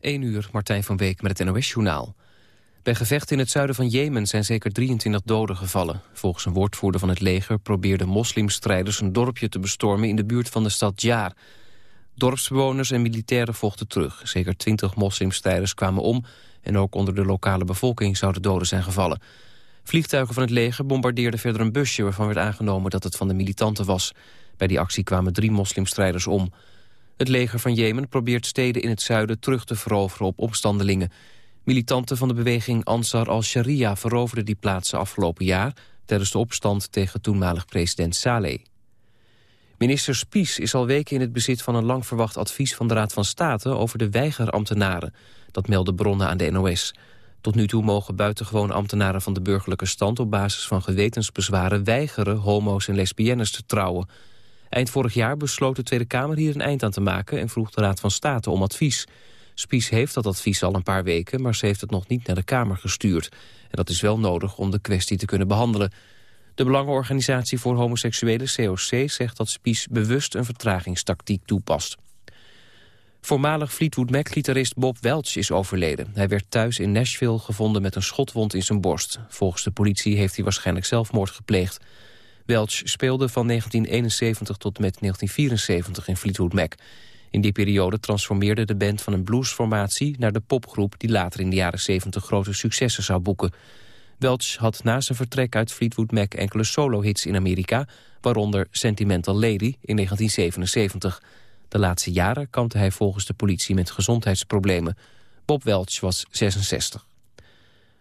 1 uur, Martijn van Beek met het NOS-journaal. Bij gevechten in het zuiden van Jemen zijn zeker 23 doden gevallen. Volgens een woordvoerder van het leger probeerden moslimstrijders een dorpje te bestormen in de buurt van de stad Jaar. Dorpsbewoners en militairen vochten terug. Zeker 20 moslimstrijders kwamen om en ook onder de lokale bevolking zouden doden zijn gevallen. Vliegtuigen van het leger bombardeerden verder een busje waarvan werd aangenomen dat het van de militanten was. Bij die actie kwamen drie moslimstrijders om. Het leger van Jemen probeert steden in het zuiden terug te veroveren op opstandelingen. Militanten van de beweging Ansar al-Sharia veroverden die plaatsen afgelopen jaar... tijdens de opstand tegen toenmalig president Saleh. Minister Spies is al weken in het bezit van een lang verwacht advies van de Raad van State over de weigerambtenaren. Dat melden bronnen aan de NOS. Tot nu toe mogen buitengewoon ambtenaren van de burgerlijke stand op basis van gewetensbezwaren weigeren homo's en lesbiennes te trouwen. Eind vorig jaar besloot de Tweede Kamer hier een eind aan te maken... en vroeg de Raad van State om advies. Spies heeft dat advies al een paar weken... maar ze heeft het nog niet naar de Kamer gestuurd. En dat is wel nodig om de kwestie te kunnen behandelen. De Belangenorganisatie voor Homoseksuelen, COC, zegt dat Spies bewust een vertragingstactiek toepast. Voormalig Fleetwood Mac-gitarist Bob Welch is overleden. Hij werd thuis in Nashville gevonden met een schotwond in zijn borst. Volgens de politie heeft hij waarschijnlijk zelfmoord gepleegd. Welch speelde van 1971 tot met 1974 in Fleetwood Mac. In die periode transformeerde de band van een bluesformatie... naar de popgroep die later in de jaren 70 grote successen zou boeken. Welch had na zijn vertrek uit Fleetwood Mac enkele solo-hits in Amerika... waaronder Sentimental Lady in 1977. De laatste jaren kampte hij volgens de politie met gezondheidsproblemen. Bob Welch was 66.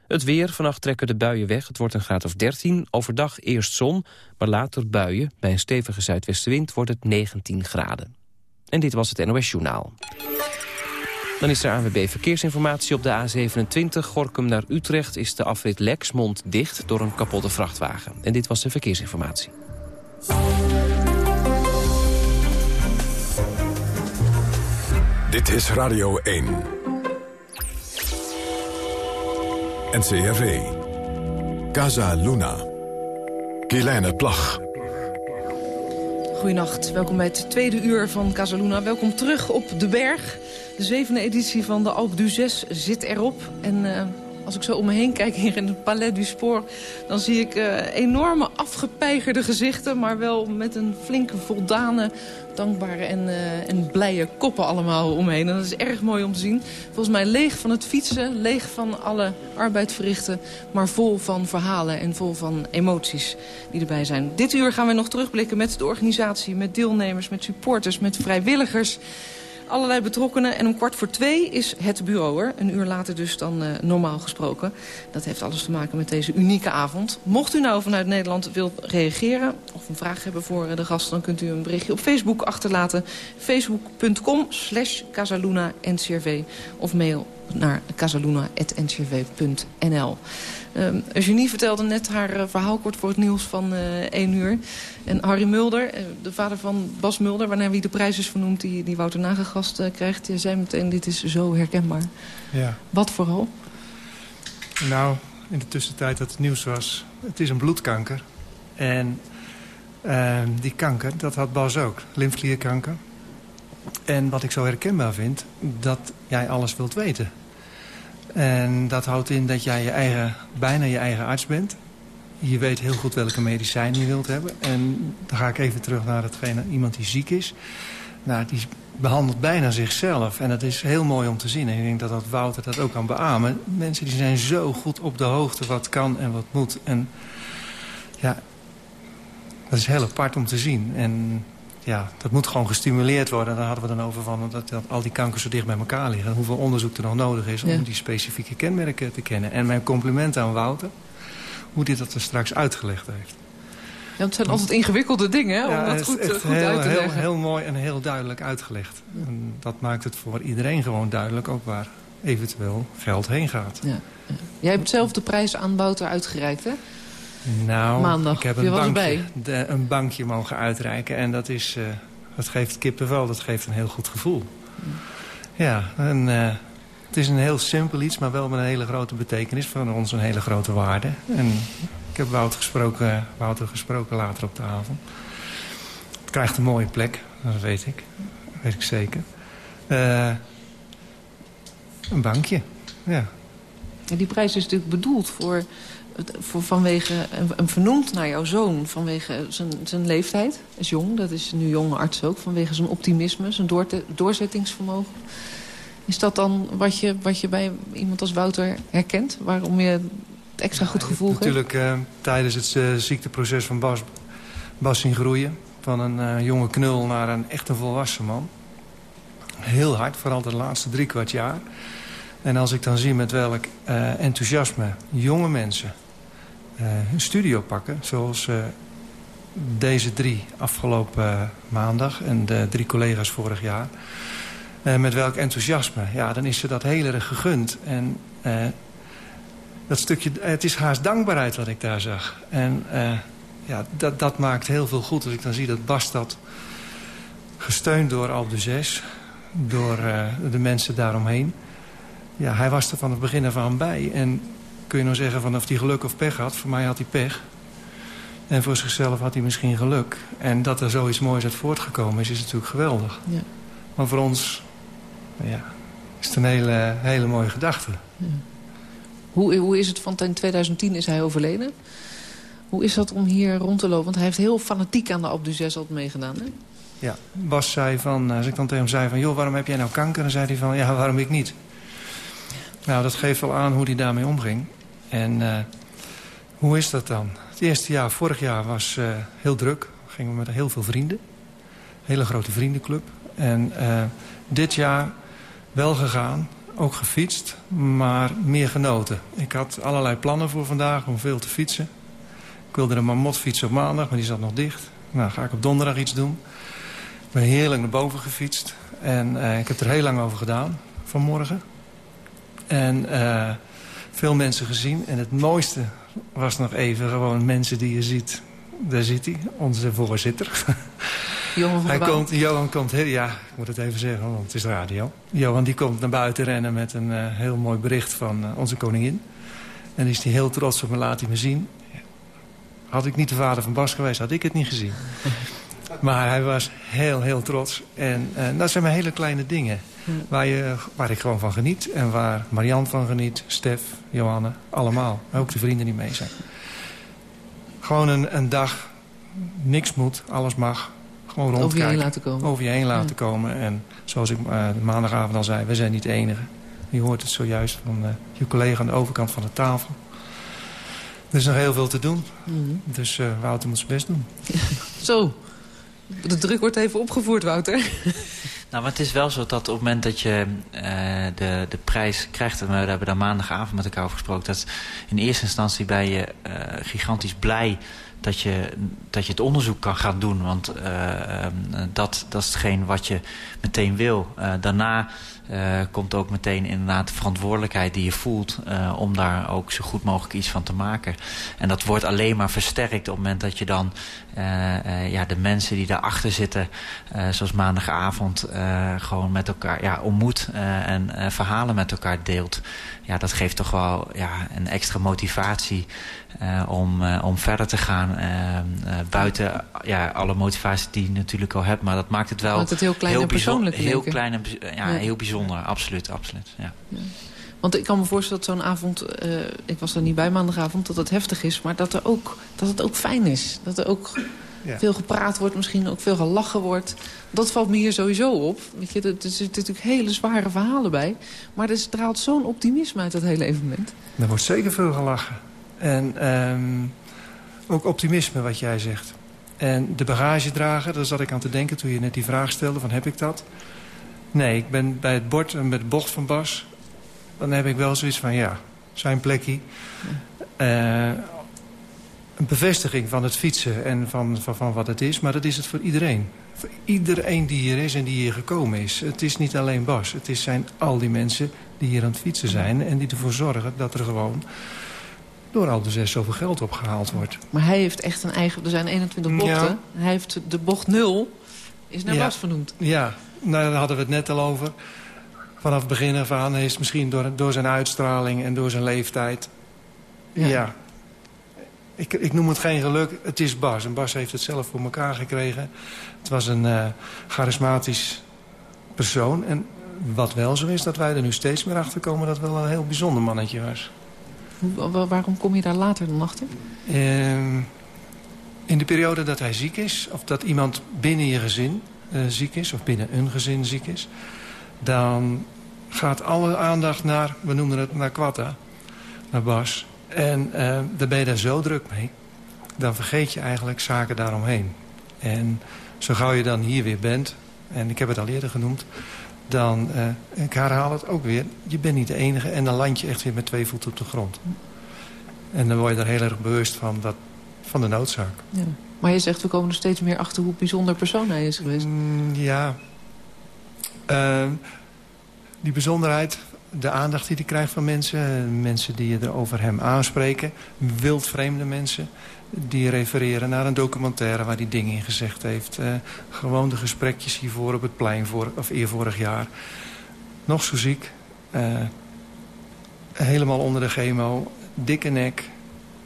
Het weer, vannacht trekken de buien weg. Het wordt een graad of 13. Overdag eerst zon, maar later buien. Bij een stevige zuidwestenwind wordt het 19 graden. En dit was het NOS Journaal. Dan is er ANWB Verkeersinformatie op de A27. Gorkum naar Utrecht is de afrit Lexmond dicht door een kapotte vrachtwagen. En dit was de verkeersinformatie. Dit is Radio 1. NCRV. Casa Luna. Kielijne Plag. Goedenacht, welkom bij het tweede uur van Casaluna. Welkom terug op de berg. De zevende editie van de Alpe d'Huez zit erop. En uh, als ik zo om me heen kijk hier in het Palais du Sport... dan zie ik uh, enorme afgepeigerde gezichten... maar wel met een flinke, voldane, dankbare en, uh, en blije koppen allemaal omheen. En dat is erg mooi om te zien. Volgens mij leeg van het fietsen, leeg van alle arbeid verrichten... maar vol van verhalen en vol van emoties die erbij zijn. Dit uur gaan we nog terugblikken met de organisatie... met deelnemers, met supporters, met vrijwilligers allerlei betrokkenen. En om kwart voor twee is het bureau er. Een uur later dus dan uh, normaal gesproken. Dat heeft alles te maken met deze unieke avond. Mocht u nou vanuit Nederland wilt reageren of een vraag hebben voor uh, de gast... dan kunt u een berichtje op Facebook achterlaten. Facebook.com slash Casaluna-NCRV of mail naar casaluna.ncrv.nl. Um, Eugenie vertelde net haar uh, verhaal kort voor het nieuws van uh, 1 uur. En Harry Mulder, uh, de vader van Bas Mulder... waarnaar wie de prijs is vernoemd die, die Wouter Nagegast krijgt... zei meteen, dit is zo herkenbaar. Ja. Wat vooral? Nou, in de tussentijd dat het nieuws was... het is een bloedkanker. En ehm, die kanker, dat had Bas ook. Lymfklierkanker. En wat ik zo herkenbaar vind, dat jij alles wilt weten. En dat houdt in dat jij je eigen, bijna je eigen arts bent. Je weet heel goed welke medicijn je wilt hebben. En dan ga ik even terug naar hetgene, iemand die ziek is. Nou, die behandelt bijna zichzelf. En dat is heel mooi om te zien. En ik denk dat, dat Wouter dat ook kan beamen. Mensen die zijn zo goed op de hoogte wat kan en wat moet. En ja, dat is heel apart om te zien. En ja, dat moet gewoon gestimuleerd worden. Daar hadden we dan over van dat, dat al die kankers zo dicht bij elkaar liggen. Hoeveel onderzoek er nog nodig is om ja. die specifieke kenmerken te kennen. En mijn compliment aan Wouter, hoe dit dat er straks uitgelegd heeft. Ja, het zijn altijd ingewikkelde dingen, hè, om ja, dat goed, goed heel, uit te leggen. Heel, heel mooi en heel duidelijk uitgelegd. En dat maakt het voor iedereen gewoon duidelijk, ook waar eventueel geld heen gaat. Ja. Jij hebt zelf de prijs aan Wouter uitgereikt, hè? Nou, Maandag. ik heb een bankje, de, een bankje mogen uitreiken. En dat, is, uh, dat geeft kippenvel, dat geeft een heel goed gevoel. Ja, en, uh, het is een heel simpel iets, maar wel met een hele grote betekenis. Voor ons een hele grote waarde. En ik heb Wouter gesproken, Wouter gesproken later op de avond. Het krijgt een mooie plek, dat weet ik. Dat weet ik zeker. Uh, een bankje, ja. En die prijs is natuurlijk bedoeld voor vanwege, en vernoemd naar jouw zoon... vanwege zijn, zijn leeftijd, is jong, dat is nu jonge arts ook... vanwege zijn optimisme, zijn doorzettingsvermogen. Is dat dan wat je, wat je bij iemand als Wouter herkent? Waarom je het extra goed gevoel hebt? Natuurlijk uh, tijdens het uh, ziekteproces van Bas, Bas zien groeien. Van een uh, jonge knul naar een echte volwassen man. Heel hard, vooral de laatste drie kwart jaar. En als ik dan zie met welk enthousiasme jonge mensen hun studio pakken... zoals deze drie afgelopen maandag en de drie collega's vorig jaar... Met welk enthousiasme. Ja, dan is ze dat heel erg gegund. En dat stukje, het is haast dankbaarheid wat ik daar zag. En ja, dat, dat maakt heel veel goed. Als ik dan zie dat Bas dat gesteund door Alpe de Zes, door de mensen daaromheen. Ja, hij was er van het begin af aan bij. En kun je nou zeggen van of hij geluk of pech had. Voor mij had hij pech. En voor zichzelf had hij misschien geluk. En dat er zoiets moois uit voortgekomen is, is natuurlijk geweldig. Ja. Maar voor ons ja, is het een hele, hele mooie gedachte. Ja. Hoe, hoe is het, want in 2010 is hij overleden. Hoe is dat om hier rond te lopen? Want hij heeft heel fanatiek aan de Alpe d'Huez altijd meegedaan, hè? Ja, Bas zei van, als ik dan tegen hem zei van... joh, waarom heb jij nou kanker? Dan zei hij van, ja, waarom ik niet? Nou, dat geeft wel aan hoe hij daarmee omging. En uh, hoe is dat dan? Het eerste jaar, vorig jaar, was uh, heel druk. Gingen we met heel veel vrienden. Hele grote vriendenclub. En uh, dit jaar wel gegaan, ook gefietst, maar meer genoten. Ik had allerlei plannen voor vandaag om veel te fietsen. Ik wilde de Marmot fietsen op maandag, maar die zat nog dicht. Nou, ga ik op donderdag iets doen. Ik ben heerlijk naar boven gefietst. En ik heb er heel lang over gedaan, vanmorgen. En veel mensen gezien. En het mooiste was nog even gewoon mensen die je ziet. Daar zit hij, onze voorzitter. Johan van Hij komt, Johan komt, heel, ja, ik moet het even zeggen, want het is radio. Johan die komt naar buiten rennen met een uh, heel mooi bericht van uh, onze koningin. En is hij heel trots op me, laat hij me zien. Had ik niet de vader van Bas geweest, had ik het niet gezien. maar hij was heel, heel trots. En uh, dat zijn maar hele kleine dingen. Waar, je, waar ik gewoon van geniet. En waar Marian van geniet, Stef, Johanne, allemaal. Ook de vrienden die mee zijn. Gewoon een, een dag, niks moet, alles mag. Gewoon rondkijken. Over je heen laten komen. Over je heen laten komen. En zoals ik uh, maandagavond al zei, we zijn niet de enige. Je hoort het zojuist van uh, je collega aan de overkant van de tafel. Er is nog heel veel te doen. Mm -hmm. Dus uh, Wouter moet zijn best doen. Zo, de druk wordt even opgevoerd, Wouter. Nou, maar het is wel zo dat op het moment dat je uh, de, de prijs krijgt... en we hebben daar maandagavond met elkaar over gesproken... dat in eerste instantie ben je uh, gigantisch blij dat je, dat je het onderzoek kan gaan doen. Want uh, dat, dat is hetgeen wat je meteen wil. Daarna uh, komt ook meteen inderdaad de verantwoordelijkheid die je voelt... Uh, om daar ook zo goed mogelijk iets van te maken. En dat wordt alleen maar versterkt op het moment dat je dan... Uh, ja, de mensen die daarachter zitten, zoals maandagavond... gewoon met elkaar ja, ontmoet en verhalen met elkaar deelt. Ja, dat geeft toch wel ja, een extra motivatie... Om, om verder te gaan. Buiten ja, alle motivatie die je natuurlijk al hebt. Maar dat maakt het wel het heel klein heel en persoonlijk. Heel klein en ja, ja, heel bijzonder. Absoluut, absoluut. Ja. ja. Want ik kan me voorstellen dat zo'n avond, ik was er niet bij maandagavond, dat het heftig is. Maar dat, er ook, dat het ook fijn is. Dat er ook ja. veel gepraat wordt, misschien ook veel gelachen wordt. Dat valt me hier sowieso op. Weet je, er zitten natuurlijk hele zware verhalen bij. Maar er straalt zo'n optimisme uit dat hele evenement. Er wordt zeker veel gelachen. En um, ook optimisme, wat jij zegt. En de bagagedrager, daar zat ik aan te denken toen je net die vraag stelde... van heb ik dat? Nee, ik ben bij het bord en met de bocht van Bas... dan heb ik wel zoiets van, ja, zijn plekje. Uh, een bevestiging van het fietsen en van, van, van wat het is. Maar dat is het voor iedereen. Voor iedereen die hier is en die hier gekomen is. Het is niet alleen Bas. Het is zijn al die mensen die hier aan het fietsen zijn... en die ervoor zorgen dat er gewoon door al de zes zoveel geld opgehaald wordt. Maar hij heeft echt een eigen... Er zijn 21 bochten. Ja. Hij heeft de bocht 0 is naar ja. Bas vernoemd. Ja, nou, daar hadden we het net al over. Vanaf het begin af aan is misschien door, door zijn uitstraling en door zijn leeftijd... Ja. ja. Ik, ik noem het geen geluk, het is Bas. En Bas heeft het zelf voor elkaar gekregen. Het was een uh, charismatisch persoon. En wat wel zo is, dat wij er nu steeds meer achter komen... dat wel een heel bijzonder mannetje was. waarom kom je daar later dan achter? Ehm, in de periode dat hij ziek is, of dat iemand binnen je gezin uh, ziek is... of binnen een gezin ziek is... dan gaat alle aandacht naar, we noemen het naar Quatta, naar Bas. En uh, dan ben je daar zo druk mee, dan vergeet je eigenlijk zaken daaromheen. En zo gauw je dan hier weer bent, en ik heb het al eerder genoemd... dan, uh, ik herhaal het ook weer, je bent niet de enige... en dan land je echt weer met twee voeten op de grond. En dan word je er heel erg bewust van, dat, van de noodzaak. Ja. Maar je zegt, we komen er steeds meer achter hoe bijzonder persoon hij is geweest. Mm, ja. Uh, die bijzonderheid, de aandacht die hij krijgt van mensen... mensen die er over hem aanspreken, wildvreemde mensen... die refereren naar een documentaire waar hij dingen in gezegd heeft. Uh, gewoon de gesprekjes hiervoor op het plein, voor, of eer vorig jaar. Nog zo ziek. Uh, helemaal onder de chemo. Dikke nek.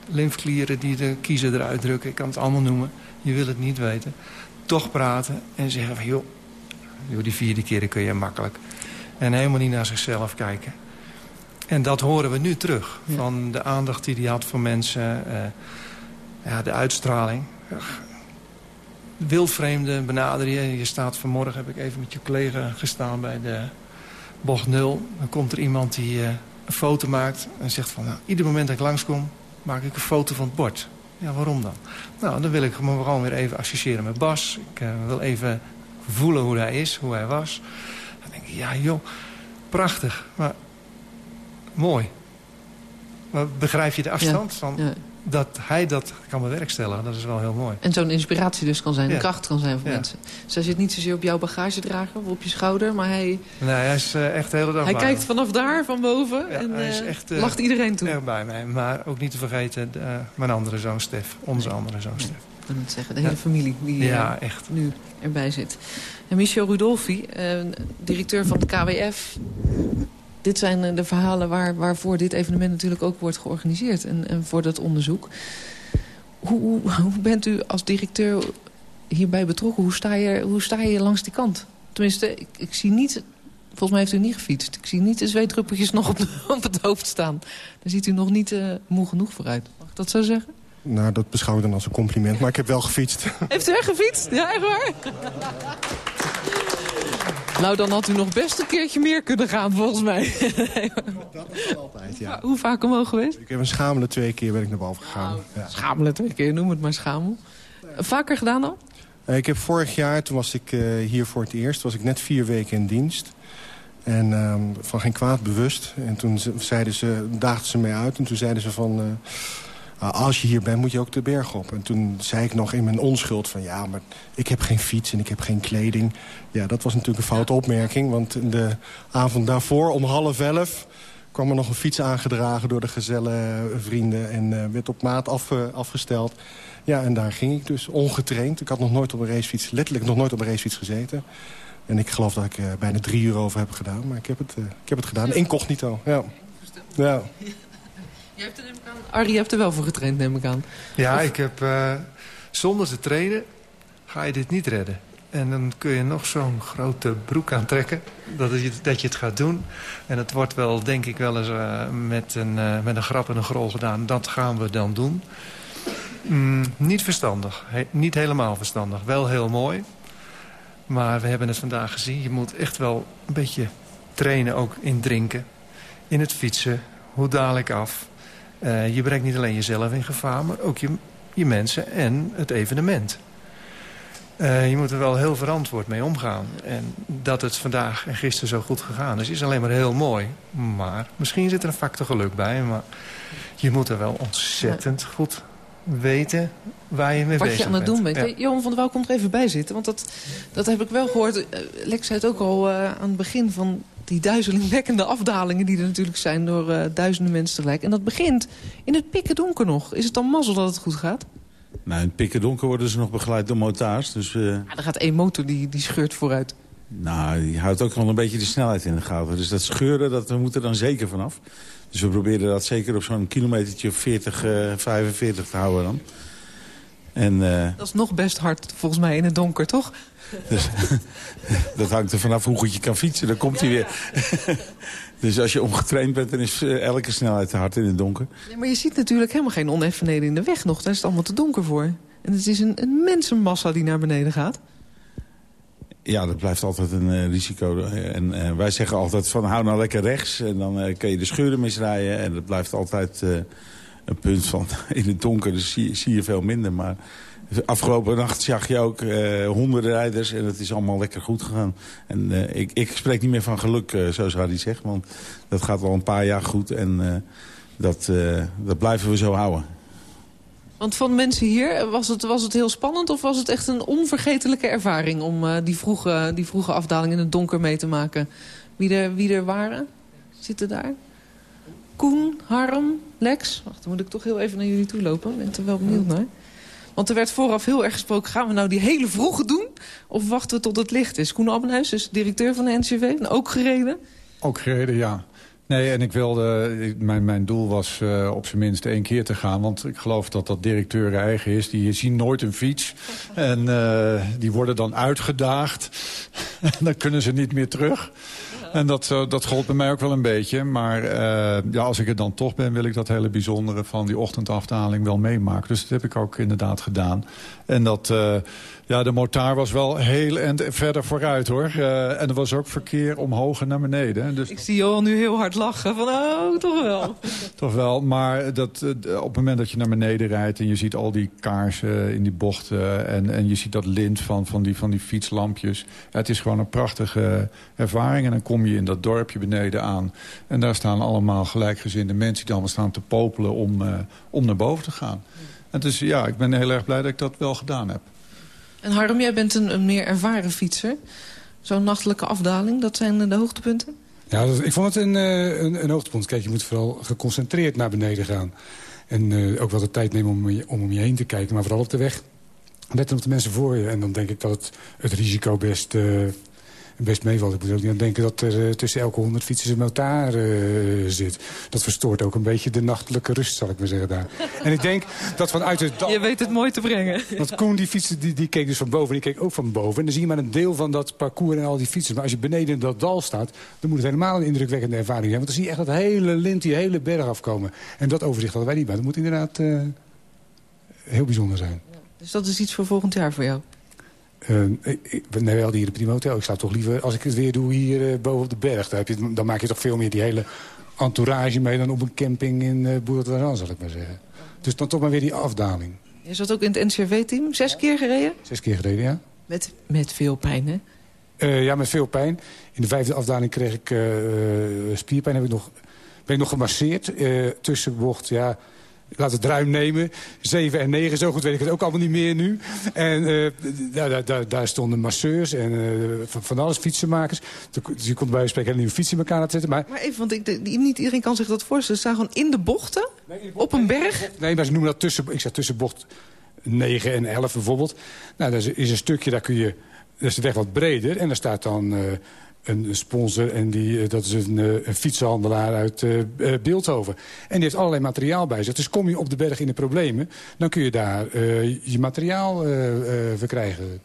Lymfklieren die de kiezer eruit drukken. Ik kan het allemaal noemen. Je wil het niet weten. Toch praten en zeggen van... joh, joh die vierde keren kun je makkelijk. En helemaal niet naar zichzelf kijken. En dat horen we nu terug. Van de aandacht die hij had voor mensen. Uh, ja, de uitstraling. Wildvreemde benaderen je. Je staat vanmorgen, heb ik even met je collega gestaan bij de bocht 0. Dan komt er iemand die uh, een foto maakt. En zegt van, nou, ieder moment dat ik langskom, maak ik een foto van het bord. Ja, waarom dan? Nou, dan wil ik me gewoon weer even associëren met Bas. Ik uh, wil even voelen hoe hij is, hoe hij was ja joh, prachtig, maar mooi. Maar begrijp je de afstand van dat hij dat kan bewerkstelligen? Dat is wel heel mooi. En zo'n inspiratie dus kan zijn, een kracht kan zijn voor mensen. Dus hij zit niet zozeer op jouw bagagedrager of op je schouder, maar hij... Nee, hij is uh, echt de hele dag Hij kijkt vanaf daar, van boven, en hij is eh, echt, uh, lacht iedereen toe. Erg bij mij, maar ook niet te vergeten mijn andere zoon Stef, onze andere zoon Stef. Ik het zeggen, de hele familie die ja, echt. nu erbij zit. En Michel Rudolfi, eh, directeur van de KWF... dit zijn eh, de verhalen waar, waarvoor dit evenement natuurlijk ook wordt georganiseerd... en, en voor dat onderzoek. Hoe, hoe, hoe, bent u als directeur hierbij betrokken? Hoe sta je, hoe sta je langs die kant? Tenminste, ik, ik zie niet... Volgens mij heeft u niet gefietst. Ik zie niet de zweetdruppeltjes nog op, op het hoofd staan. Daar ziet u nog niet uh, moe genoeg vooruit. Mag ik dat zo zeggen? Nou, dat beschouw ik dan als een compliment. Maar ik heb wel gefietst. Heeft u echt gefietst? Ja, echt waar? Nou, dan had u nog best een keertje meer kunnen gaan, volgens mij. Dat is altijd, ja. Hoe vaak omhoog geweest? Ik heb een schamele twee keer ben ik naar boven gegaan. Nou, ja. Schamelen twee keer, noem het maar schamel. Vaker gedaan al? Eh, ik heb vorig jaar, toen was ik uh, hier voor het eerst, was ik net vier weken in dienst. En um, van geen kwaad bewust. En toen zeiden ze, daagden ze mij uit en toen zeiden ze van... Uh, als je hier bent, moet je ook de berg op. En toen zei ik nog in mijn onschuld van... ja, maar ik heb geen fiets en ik heb geen kleding. Ja, dat was natuurlijk een foute opmerking. Want de avond daarvoor, om half elf... kwam er nog een fiets aangedragen door de gezelle vrienden... en uh, werd op maat af, uh, afgesteld. Ja, en daar ging ik dus ongetraind. Ik had nog nooit op een racefiets, letterlijk nog nooit op een racefiets gezeten. En ik geloof dat ik uh, bijna drie uur over heb gedaan. Maar ik heb het, ik heb het gedaan. Incognito, ja. Ja. Je hebt er, neem ik aan, Arie, je hebt er wel voor getraind, neem ik aan. Ja, ik heb... Uh, zonder te trainen ga je dit niet redden. En dan kun je nog zo'n grote broek aantrekken dat je, dat je het gaat doen. En het wordt wel, denk ik, wel eens uh, met, een, uh, met een grap en een grol gedaan. Dat gaan we dan doen. Mm, niet verstandig. He, niet helemaal verstandig. Wel heel mooi. Maar we hebben het vandaag gezien. Je moet echt wel een beetje trainen ook in drinken. In het fietsen. Hoe daal ik af? Uh, je brengt niet alleen jezelf in gevaar, maar ook je, je mensen en het evenement. Uh, je moet er wel heel verantwoord mee omgaan. En dat het vandaag en gisteren zo goed gegaan is, is alleen maar heel mooi. Maar misschien zit er een factor geluk bij. Maar je moet er wel ontzettend goed weten waar je mee Wat bezig je aan het bent. doen bent. Ja. Johan van der Wouw komt er even bij zitten. Want dat, dat heb ik wel gehoord. Eh, Lex zei het ook al uh, aan het begin van die duizelingwekkende afdalingen die er natuurlijk zijn door uh, duizenden mensen tegelijk. En dat begint in het pikken donker nog. Is het dan mazzel dat het goed gaat? Nou, in het pikken donker worden ze nog begeleid door motards. Dus, uh... ja, er gaat één motor die, die scheurt vooruit. Nou, die houdt ook wel een beetje de snelheid in de gaten. Dus dat scheuren, dat, we moeten er dan zeker vanaf. Dus we proberen dat zeker op zo'n kilometertje 40, uh, 45 te houden dan. En, uh... Dat is nog best hard, volgens mij, in het donker, toch? Dus, dat hangt er vanaf hoe goed je kan fietsen. Dan komt hij weer. dus als je ongetraind bent, dan is eh, elke snelheid te hard in het donker. Ja, maar je ziet natuurlijk helemaal geen oneffenheden in de weg nog. Daar is het allemaal te donker voor. En het is een, een mensenmassa die naar beneden gaat. Ja, dat blijft altijd een uh, risico. En uh, wij zeggen altijd van hou nou lekker rechts. En dan uh, kun je de scheuren misrijden. En dat blijft altijd een punt van in het donker. Dus zie, zie, je veel minder. Maar afgelopen nacht zag je ook honderden rijders. En het is allemaal lekker goed gegaan. En ik, ik spreek niet meer van geluk, zoals Harry zegt. Want dat gaat al een paar jaar goed. En dat, dat blijven we zo houden. Want van mensen hier, was het, was het heel spannend... of was het echt een onvergetelijke ervaring... om die, vroege, die vroege afdaling in het donker mee te maken? Wie er, wie er waren? Zitten daar? Koen, Harm, Lex? Wacht, dan moet ik toch heel even naar jullie toe lopen. Ben er wel benieuwd naar. Want er werd vooraf heel erg gesproken... gaan we nou die hele vroege doen? Of wachten we tot het licht is? Koen Abbenhuis is directeur van de NCV. Ook gereden? Ook gereden, ja. Nee, en ik wilde, mijn, mijn doel was uh, op zijn minst één keer te gaan. Want ik geloof dat dat directeur eigen is. Die zien nooit een fiets. En uh, die worden dan uitgedaagd. en dan kunnen ze niet meer terug. En dat, uh, dat gold bij mij ook wel een beetje. Maar ja, als ik er dan toch ben, wil ik dat hele bijzondere van die ochtendafdaling wel meemaken. Dus dat heb ik ook inderdaad gedaan. En dat... Ja, de motaar was wel heel en verder vooruit, hoor. Uh, en er was ook verkeer omhoog en naar beneden. Dus ik zie Johan nu heel hard lachen. Van, oh, toch wel. toch wel, maar dat, uh, op het moment dat je naar beneden rijdt... en je ziet al die kaarsen in die bochten... en, en je ziet dat lint van, van, die, van die fietslampjes... het is gewoon een prachtige ervaring. En dan kom je in dat dorpje beneden aan. En daar staan allemaal gelijkgezinde mensen... die allemaal staan te popelen om, uh, om naar boven te gaan. En dus ja, ik ben heel erg blij dat ik dat wel gedaan heb. En Harm, jij bent een, een meer ervaren fietser. Zo'n nachtelijke afdaling, dat zijn de hoogtepunten? Ja, ik vond het een, een, een, hoogtepunt. Kijk, je moet vooral geconcentreerd naar beneden gaan. En uh, ook wel de tijd nemen om, om om je heen te kijken. Maar vooral op de weg letten op de mensen voor je. En dan denk ik dat het, het risico best... Uh, best meevalt. Ik moet ook niet aan denken dat er uh, tussen elke honderd fietsers een motaar uh, zit. Dat verstoort ook een beetje de nachtelijke rust, zal ik maar zeggen daar. en ik denk dat vanuit het... Je weet het mooi te brengen. Want Koen, die fietsen, die, die keek dus van boven en die keek ook van boven. En dan zie je maar een deel van dat parcours en al die fietsers. Maar als je beneden in dat dal staat, dan moet het helemaal een indrukwekkende ervaring zijn. Want dan zie je echt dat hele lint, die hele berg afkomen. En dat overzicht hadden wij niet bij. Dat moet inderdaad uh, heel bijzonder zijn. Ja, dus dat is iets voor volgend jaar voor jou? Uh, ik, nee, wel hier in Primo Hotel. Ik sta toch liever, als ik het weer doe hier uh, boven op de berg... Dan, heb je, dan maak je toch veel meer die hele entourage mee... dan op een camping in uh, zal ik maar zeggen. Dus dan toch maar weer die afdaling. Je zat ook in het NCRV-team? Zes keer gereden? Zes keer gereden, ja. Met, met veel pijn, hè? Uh, ja, met veel pijn. In de vijfde afdaling kreeg ik spierpijn. Heb ik nog, ben ik nog gemasseerd. tussenbocht, ja laat het ruim nemen. 7 en 9, zo goed weet ik het ook allemaal niet meer nu. En uh, daar, daar, daar, stonden masseurs en uh, van, van, alles, fietsenmakers. Dus je kon bij spreken een nieuwe fiets in elkaar laten zetten. Maar, maar even, want ik, de, niet iedereen kan zich dat voorstellen. Ze staan gewoon in de bochten? Nee, in de bocht, op een berg? Nee, maar ze noemen dat tussen, ik zeg tussen bocht 9 en 11 bijvoorbeeld. Nou, dat is een stukje, daar kun je... Dat is de weg wat breder en daar staat dan... Uh, een sponsor en die, dat is een, een fietsenhandelaar uit uh, Beeldhoven. En die heeft allerlei materiaal bij zich. Dus kom je op de berg in de problemen, dan kun je daar uh, je materiaal verkrijgen.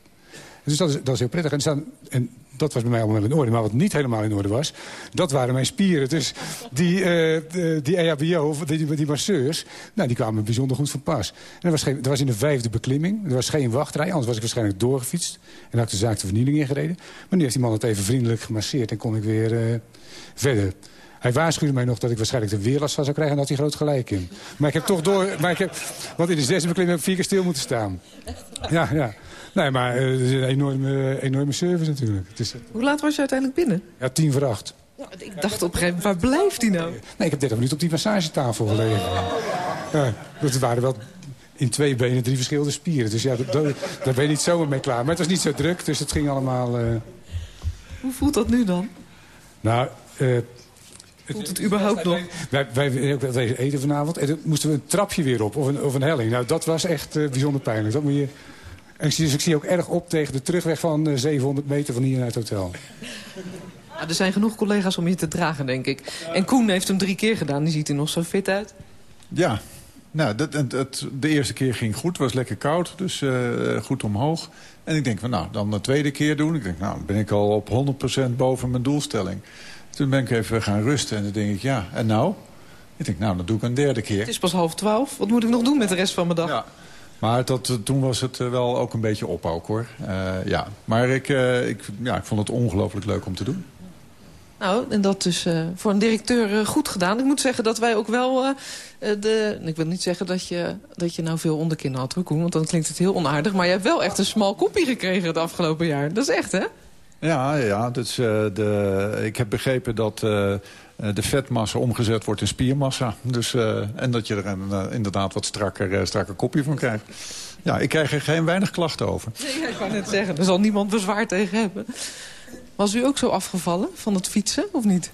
Dus dat is, dat is heel prettig. En, en dat was bij mij allemaal in orde. Maar wat niet helemaal in orde was, dat waren mijn spieren. Dus die, uh, die EHBO, die, die masseurs, nou, die kwamen bijzonder goed van pas. En dat was, geen, dat was in de vijfde beklimming. Er was geen wachtrij, anders was ik waarschijnlijk doorgefietst. En had ik de zaak de vernieling ingereden. Maar nu heeft die man het even vriendelijk gemasseerd en kon ik weer uh, verder. Hij waarschuwde mij nog dat ik waarschijnlijk de weerlast van zou krijgen... en dat hij groot gelijk in. Maar ik heb toch door... Maar ik heb, want in de zesde beklimming heb ik vier keer stil moeten staan. Ja, ja. Nee, maar uh, het is een enorme, enorme service natuurlijk. Het is, Hoe laat was je uiteindelijk binnen? Ja, tien voor acht. Ja, ik dacht op een gegeven moment, waar blijft hij nou? Nee, ik heb 30 minuten op die massagetafel gelegen. Ja, dat waren wel in twee benen drie verschillende spieren. Dus ja, daar ben je niet zomaar mee klaar. Maar het was niet zo druk, dus het ging allemaal... Uh... Hoe voelt dat nu dan? Nou... Uh, Voelt het überhaupt nog? Wij, wij, wij eten vanavond en dan moesten we een trapje weer op, of een, of een helling. Nou, dat was echt uh, bijzonder pijnlijk. Dat moet je... En dus ik zie ook erg op tegen de terugweg van 700 meter van hier naar het hotel. Ja, er zijn genoeg collega's om je te dragen, denk ik. En Koen heeft hem drie keer gedaan. Die ziet er nog zo fit uit. Ja, Nou, dat, het, de eerste keer ging goed, was lekker koud, dus uh, goed omhoog. En ik denk van, nou, dan de tweede keer doen. Ik denk, nou, ben ik al op 100% boven mijn doelstelling. Toen ben ik even gaan rusten en dan denk ik, ja, en nou? Ik denk, nou, dan doe ik een derde keer. Het is pas half twaalf. Wat moet ik nog doen met de rest van mijn dag? Ja. Maar dat, eh, toen was het wel ook een beetje op ook, hoor. Uh, ja. Maar ik, uh, ik, ja, ik vond het ongelooflijk leuk om te doen. Nou, en dat is uh, voor een directeur uh, goed gedaan. Ik moet zeggen dat wij ook wel... Uh, de, ik wil niet zeggen dat je, dat je nou veel onderkin had, hoor, Koen, want dan klinkt het heel onaardig. Maar je hebt wel echt een smal kopie gekregen het afgelopen jaar. Dat is echt, hè? Ja, ja dus, de, ik heb begrepen dat de vetmassa omgezet wordt in spiermassa. Dus, en dat je er een, inderdaad wat strakker, strakker kopie van krijgt. Ja, ik krijg er geen weinig klachten over. Nee, ik wou net zeggen, er zal niemand bezwaar tegen hebben. Was u ook zo afgevallen van het fietsen, of niet?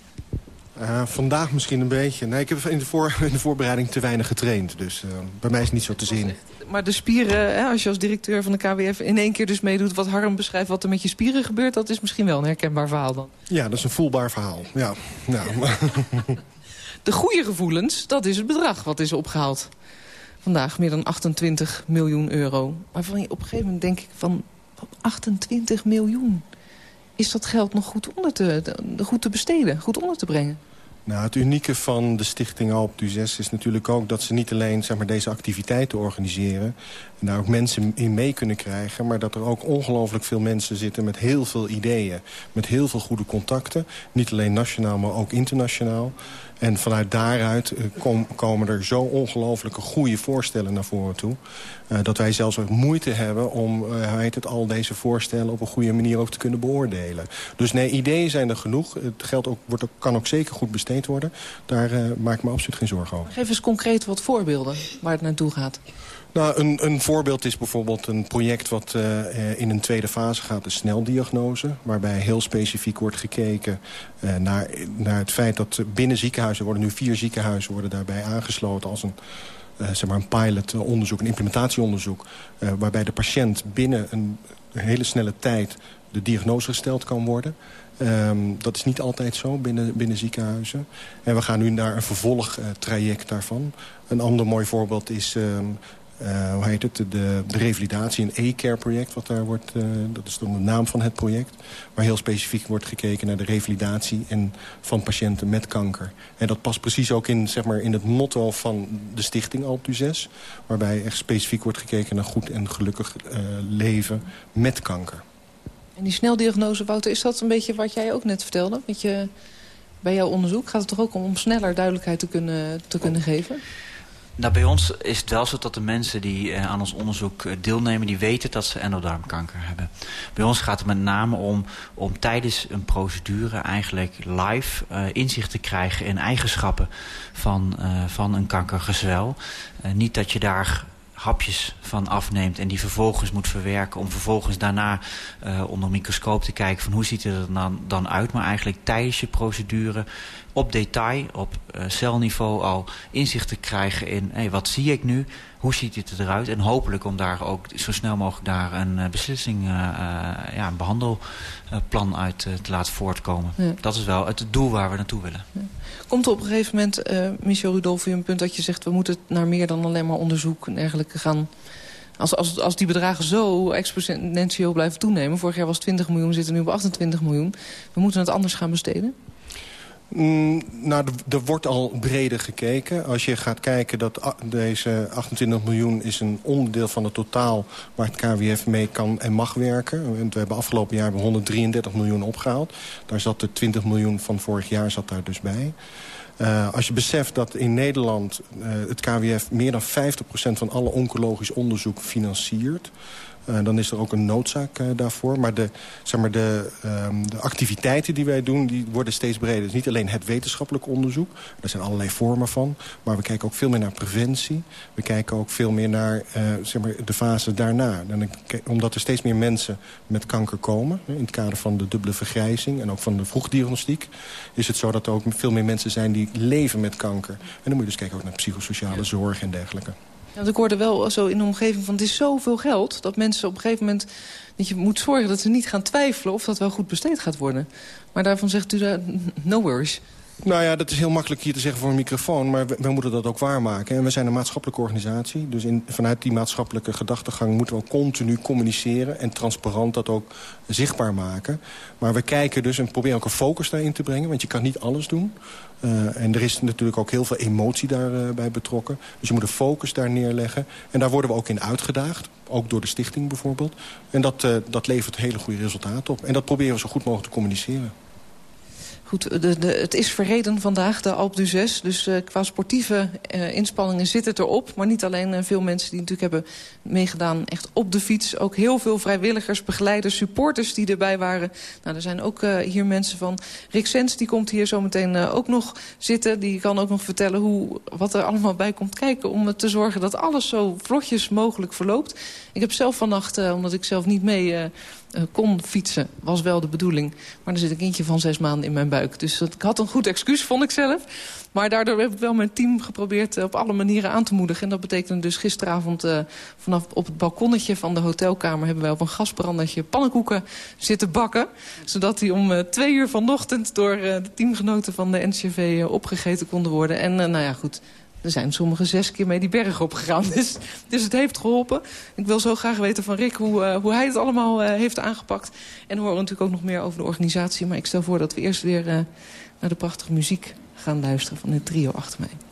Uh, vandaag misschien een beetje. Nee, ik heb in de, voor, in de voorbereiding te weinig getraind. Dus uh, bij mij is het niet zo te zien. Maar de spieren, hè, als je als directeur van de KWF in één keer dus meedoet... wat Harm beschrijft wat er met je spieren gebeurt... dat is misschien wel een herkenbaar verhaal dan. Ja, dat is een voelbaar verhaal. Ja. ja. de goede gevoelens, dat is het bedrag wat is opgehaald. Vandaag meer dan 28 miljoen euro. Maar van, op een gegeven moment denk ik van 28 miljoen is dat geld nog goed, onder te, goed te besteden, goed onder te brengen? Nou, het unieke van de stichting Alp du 6 is natuurlijk ook dat ze niet alleen zeg maar, deze activiteiten organiseren... en daar ook mensen in mee kunnen krijgen... maar dat er ook ongelooflijk veel mensen zitten met heel veel ideeën... met heel veel goede contacten, niet alleen nationaal, maar ook internationaal. En vanuit daaruit eh, komen er zo ongelooflijke goede voorstellen naar voren toe... Uh, dat wij zelfs ook moeite hebben om uh, heet het, al deze voorstellen... op een goede manier ook te kunnen beoordelen. Dus nee, ideeën zijn er genoeg. Het geld ook, wordt ook, kan ook zeker goed besteed worden. Daar maak ik me absoluut geen zorgen over. Geef eens concreet wat voorbeelden waar het naartoe gaat. Nou, een, een, voorbeeld is bijvoorbeeld een project wat uh, in een tweede fase gaat, de sneldiagnose. Waarbij heel specifiek wordt gekeken uh, naar, naar het feit dat binnen ziekenhuizen... worden nu vier ziekenhuizen worden daarbij aangesloten als een, uh, zeg maar een pilotonderzoek, een implementatieonderzoek. waarbij de patiënt binnen een hele snelle tijd de diagnose gesteld kan worden. Um, dat is niet altijd zo binnen, binnen ziekenhuizen. En we gaan nu naar een vervolgtraject daarvan. Een ander mooi voorbeeld is um, uh, hoe heet het, de, de revalidatie, een e-care project. Wat daar wordt, uh, dat is dan de naam van het project. Waar heel specifiek wordt gekeken naar de revalidatie en van patiënten met kanker. En dat past precies ook in, zeg maar, in het motto van de stichting Alptu 6. Waarbij echt specifiek wordt gekeken naar goed en gelukkig uh, leven met kanker. En die sneldiagnose, Wouter, is dat een beetje wat jij ook net vertelde? Met je, bij jouw onderzoek gaat het toch ook om, om sneller duidelijkheid te kunnen, te kunnen geven? Nou, bij ons is het wel zo dat de mensen die uh, aan ons onderzoek uh, deelnemen... die weten dat ze endodarmkanker hebben. Bij ons gaat het met name om, om tijdens een procedure eigenlijk live uh, inzicht te krijgen... in eigenschappen van, van een kankergezwel. niet dat je daar hapjes van afneemt en die vervolgens moet verwerken... om vervolgens daarna onder microscoop te kijken van hoe ziet het er dan, dan uit. Maar eigenlijk tijdens je procedure op detail, op uh, celniveau al inzicht te krijgen in... Hey, wat zie ik nu, hoe ziet het eruit? En hopelijk om daar ook zo snel mogelijk daar een uh, beslissing, uh, ja, een behandelplan uit te laten voortkomen. Ja. Dat is wel het doel waar we naartoe willen. Ja. Komt er op een gegeven moment, Michel Rudolph, een punt dat je zegt... we moeten naar meer dan alleen maar onderzoek en dergelijke gaan... Als, als, als die bedragen zo exponentieel blijven toenemen... vorig jaar was 20 miljoen, zitten nu op 28 miljoen... we moeten het anders gaan besteden? Mm, nou, er wordt al breder gekeken. Als je gaat kijken dat deze 28 miljoen is een onderdeel van het totaal... waar het KWF mee kan en mag werken. We hebben afgelopen jaar 133 miljoen opgehaald. Daar zat de 20 miljoen van vorig jaar zat daar dus bij. Uh, als je beseft dat in Nederland uh, het KWF meer dan 50% van alle oncologisch onderzoek financiert... Uh, dan is er ook een noodzaak uh, daarvoor. Maar, de, zeg maar de, um, de activiteiten die wij doen, die worden steeds breder. Dus niet alleen het wetenschappelijk onderzoek. Er zijn allerlei vormen van. Maar we kijken ook veel meer naar preventie. We kijken ook veel meer naar uh, zeg maar de fase daarna. En, omdat er steeds meer mensen met kanker komen... in het kader van de dubbele vergrijzing en ook van de vroegdiagnostiek... is het zo dat er ook veel meer mensen zijn die leven met kanker. En dan moet je dus kijken ook naar psychosociale zorg en dergelijke. Ja, ik hoorde wel zo in de omgeving van het is zoveel geld... dat mensen op een gegeven moment... dat je moet zorgen dat ze niet gaan twijfelen of dat wel goed besteed gaat worden. Maar daarvan zegt u, uh, no worries. Nou ja, dat is heel makkelijk hier te zeggen voor een microfoon... maar we, moeten dat ook waarmaken. En we zijn een maatschappelijke organisatie. Dus vanuit die maatschappelijke gedachtegang... moeten we continu communiceren en transparant dat ook zichtbaar maken. Maar we kijken dus en proberen ook een focus daarin te brengen... want je kan niet alles doen. Uh, en er is natuurlijk ook heel veel emotie daarbij uh, betrokken. Dus je moet een focus daar neerleggen. En daar worden we ook in uitgedaagd. Ook door de stichting bijvoorbeeld. En dat, uh, dat levert hele goede resultaten op. En dat proberen we zo goed mogelijk te communiceren. Goed, de, het is verreden vandaag, de Alp du 6. Dus uh, qua sportieve uh, inspanningen zit het erop. Maar niet alleen uh, veel mensen die natuurlijk hebben meegedaan echt op de fiets. Ook heel veel vrijwilligers, begeleiders, supporters die erbij waren. Nou, er zijn ook hier mensen van. Rick Sens, die komt hier zo meteen ook nog zitten. Die kan ook nog vertellen hoe, wat er allemaal bij komt kijken... om te zorgen dat alles zo vlotjes mogelijk verloopt. Ik heb zelf vannacht, omdat ik zelf niet mee uh, kon fietsen, was wel de bedoeling. Maar er zit een kindje van zes maanden in mijn buik. Dus dat, ik had een goed excuus, vond ik zelf. Maar daardoor heb ik wel mijn team geprobeerd op alle manieren aan te moedigen. En dat betekende dus gisteravond vanaf op het balkonnetje van de hotelkamer... hebben wij op een gasbrandertje pannenkoeken zitten bakken. Zodat die om twee uur vanochtend door de teamgenoten van de NCV opgegeten konden worden. En nou ja, goed, er zijn sommigen zes keer mee die berg opgegaan. Dus, dus het heeft geholpen. Ik wil zo graag weten van Rick hoe, uh, hoe hij het allemaal uh, heeft aangepakt. En horen natuurlijk ook nog meer over de organisatie. Maar ik stel voor dat we eerst weer uh, naar de prachtige muziek gaan luisteren van het trio achter mij.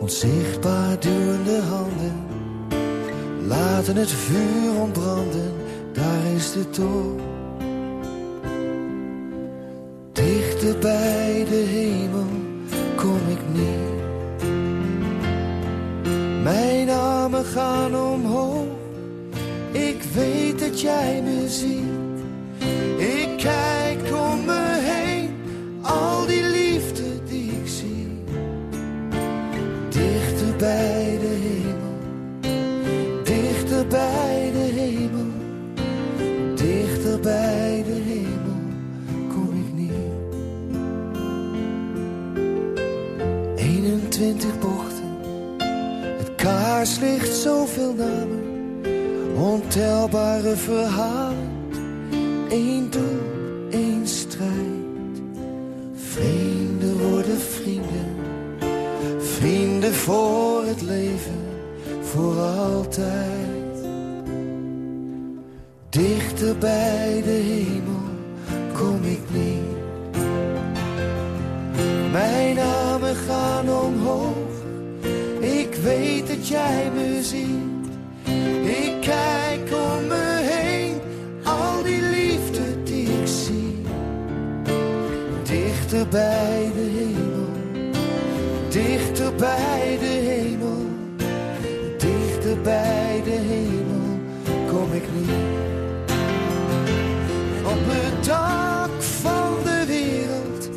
Onzichtbaar duwende handen laten het vuur ontbranden, daar is de toon. Doel, één strijd. Vrienden worden vrienden, vrienden voor het leven, voor altijd. Dichter bij de hemel kom ik neer. Mijn namen gaan omhoog ik weet dat jij me ziet. Bij de hemel, dichter bij de hemel, dichter bij de hemel kom ik niet. Op het dak van de wereld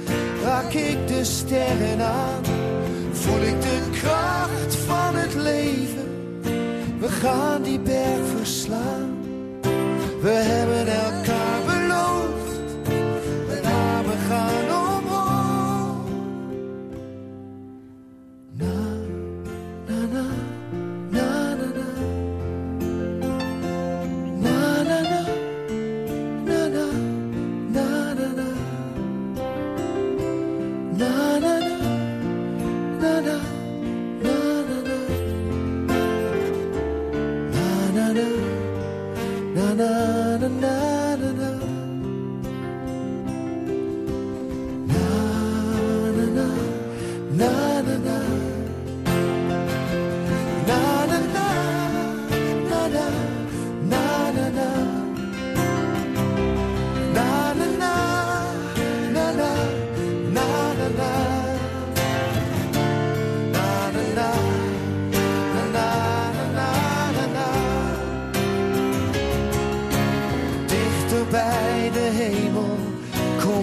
raak ik de sterren aan voel ik de kracht van het leven. We gaan die berg verslaan. We hebben elkaar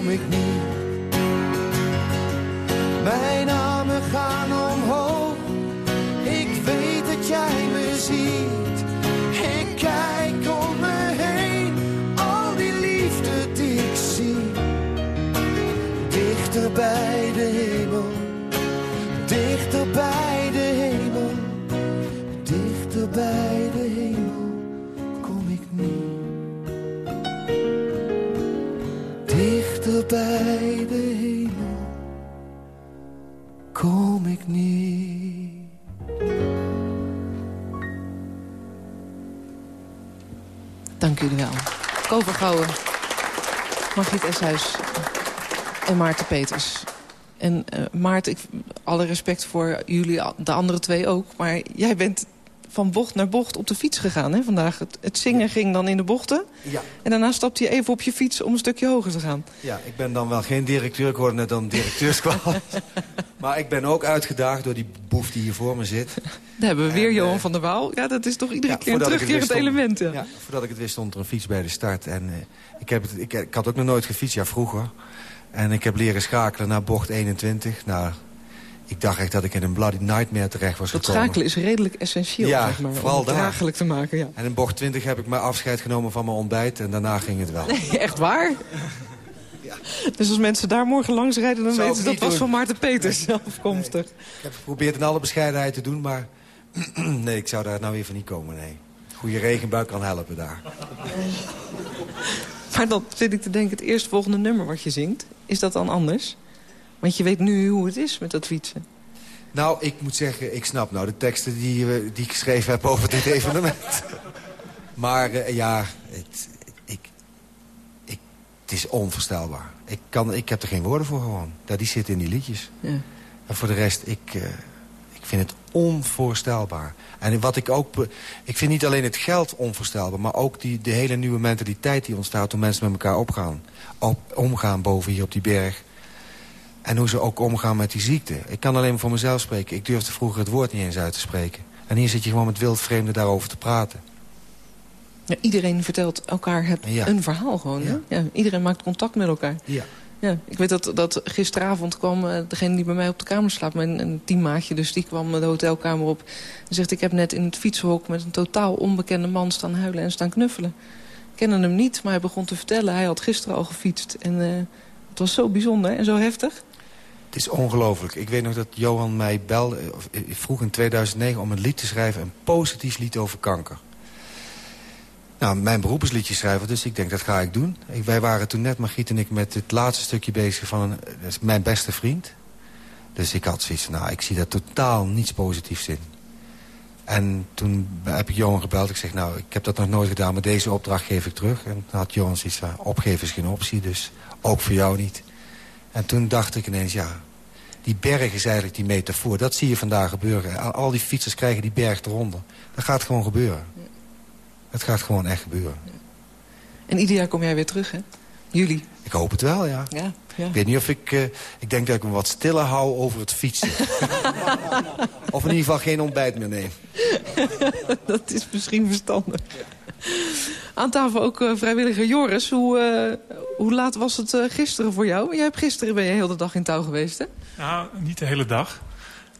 kom ik Gouwen, Margriet Eshuis en Maarten Peters. En eh Maarten, ik, alle respect voor jullie, de andere twee ook... maar jij bent van bocht naar bocht op de fiets gegaan hè, vandaag. Het, het zingen ging dan in de bochten. Ja. En daarna stapte je even op je fiets om een stukje hoger te gaan. Ja, ik ben dan wel geen directeur. Ik hoorde net dan directeurskwal. maar ik ben ook uitgedaagd door die boef die hier voor me zit. Daar hebben we weer En, Johan eh, van der Waal. Ja, dat is toch iedere Ja, keer een terugkerend element. Ja. Ja, voordat ik het wist stond er een fiets bij de start. En eh, ik, heb het, ik, ik had ook nog nooit gefietst, ja vroeger. En ik heb leren schakelen naar bocht 21. Nou, ik dacht echt dat ik in een bloody nightmare terecht was Dat gekomen. schakelen is redelijk essentieel, Ja, zeg maar, vooral om het draaglijk te maken. Ja. En in bocht 20 heb ik maar afscheid genomen van mijn ontbijt. En daarna ging het wel. Echt waar? Dus als mensen daar morgen langs rijden... dan Zou weten ze dat was van Maarten Peters afkomstig. Ik heb geprobeerd in alle bescheidenheid te doen, maar... nee, ik zou daar nou even niet komen, nee. Goede regenbuik kan helpen daar. Maar dan zit ik te denken, het eerstvolgende nummer wat je zingt... is dat dan anders? Want je weet nu hoe het is met dat fietsen. Nou, ik moet zeggen, ik snap nou de teksten die, eh, die ik geschreven heb over dit evenement. maar eh, ja, het, ik, ik, het is onvoorstelbaar. Ik, kan, ik heb er geen woorden voor gewoon. Ja, die zitten in die liedjes. Ja. En voor de rest, ik, eh, ik vind het onvoorstelbaar. En wat ik ook... Ik vind niet alleen het geld onvoorstelbaar... maar ook die, de hele nieuwe mentaliteit die ontstaat... toen mensen met elkaar opgaan, op, omgaan boven hier op die berg. En hoe ze ook omgaan met die ziekte. Ik kan alleen maar voor mezelf spreken. Ik durfde vroeger het woord niet eens uit te spreken. En hier zit je gewoon met wildvreemden daarover te praten. Ja, iedereen vertelt elkaar het, Ja. een verhaal gewoon. Hè? Ja, iedereen maakt contact met elkaar. Ja. Ja, ik weet dat, dat gisteravond kwam eh, degene die bij mij op de kamer slaapt... mijn een teammaatje, dus die kwam de hotelkamer op... en zegt, ik heb net in het fietshok met een totaal onbekende man staan huilen en staan knuffelen. Ik kende hem niet, maar hij begon te vertellen. Hij had gisteren al gefietst. En eh, het was zo bijzonder en zo heftig. Het is ongelooflijk. Ik weet nog dat Johan mij belde, of, eh, vroeg in 2009 om een lied te schrijven. Een positief lied over kanker. Nou, mijn beroep is dus ik denk dat ga ik doen. Wij waren toen net, Margriet en ik, met het laatste stukje bezig van is mijn beste vriend. Dus ik had zoiets nou, ik zie daar totaal niets positiefs in. En toen heb ik Johan gebeld. Ik zeg, nou, ik heb dat nog nooit gedaan, maar deze opdracht geef ik terug. En toen had Johan zoiets van, opgeven is geen optie, dus ook voor jou niet. En toen dacht ik ineens, ja, die berg is eigenlijk die metafoor. Dat zie je vandaag gebeuren. Al, die fietsers krijgen die berg eronder. Dat gaat gewoon gebeuren. Het gaat gewoon echt gebeuren. En ieder jaar kom jij weer terug, hè? Jullie. Ik hoop het wel, ja. Ja, ja. Ik weet niet of ik... eh, ik denk dat ik me wat stiller hou over het fietsen. of in ieder geval geen ontbijt meer neem. dat is misschien verstandig. Aan tafel ook eh, vrijwilliger Joris. Hoe, eh, hoe laat was het eh, gisteren voor jou? Jij hebt gisteren ben je heel de dag in touw geweest, hè? Nou, niet de hele dag.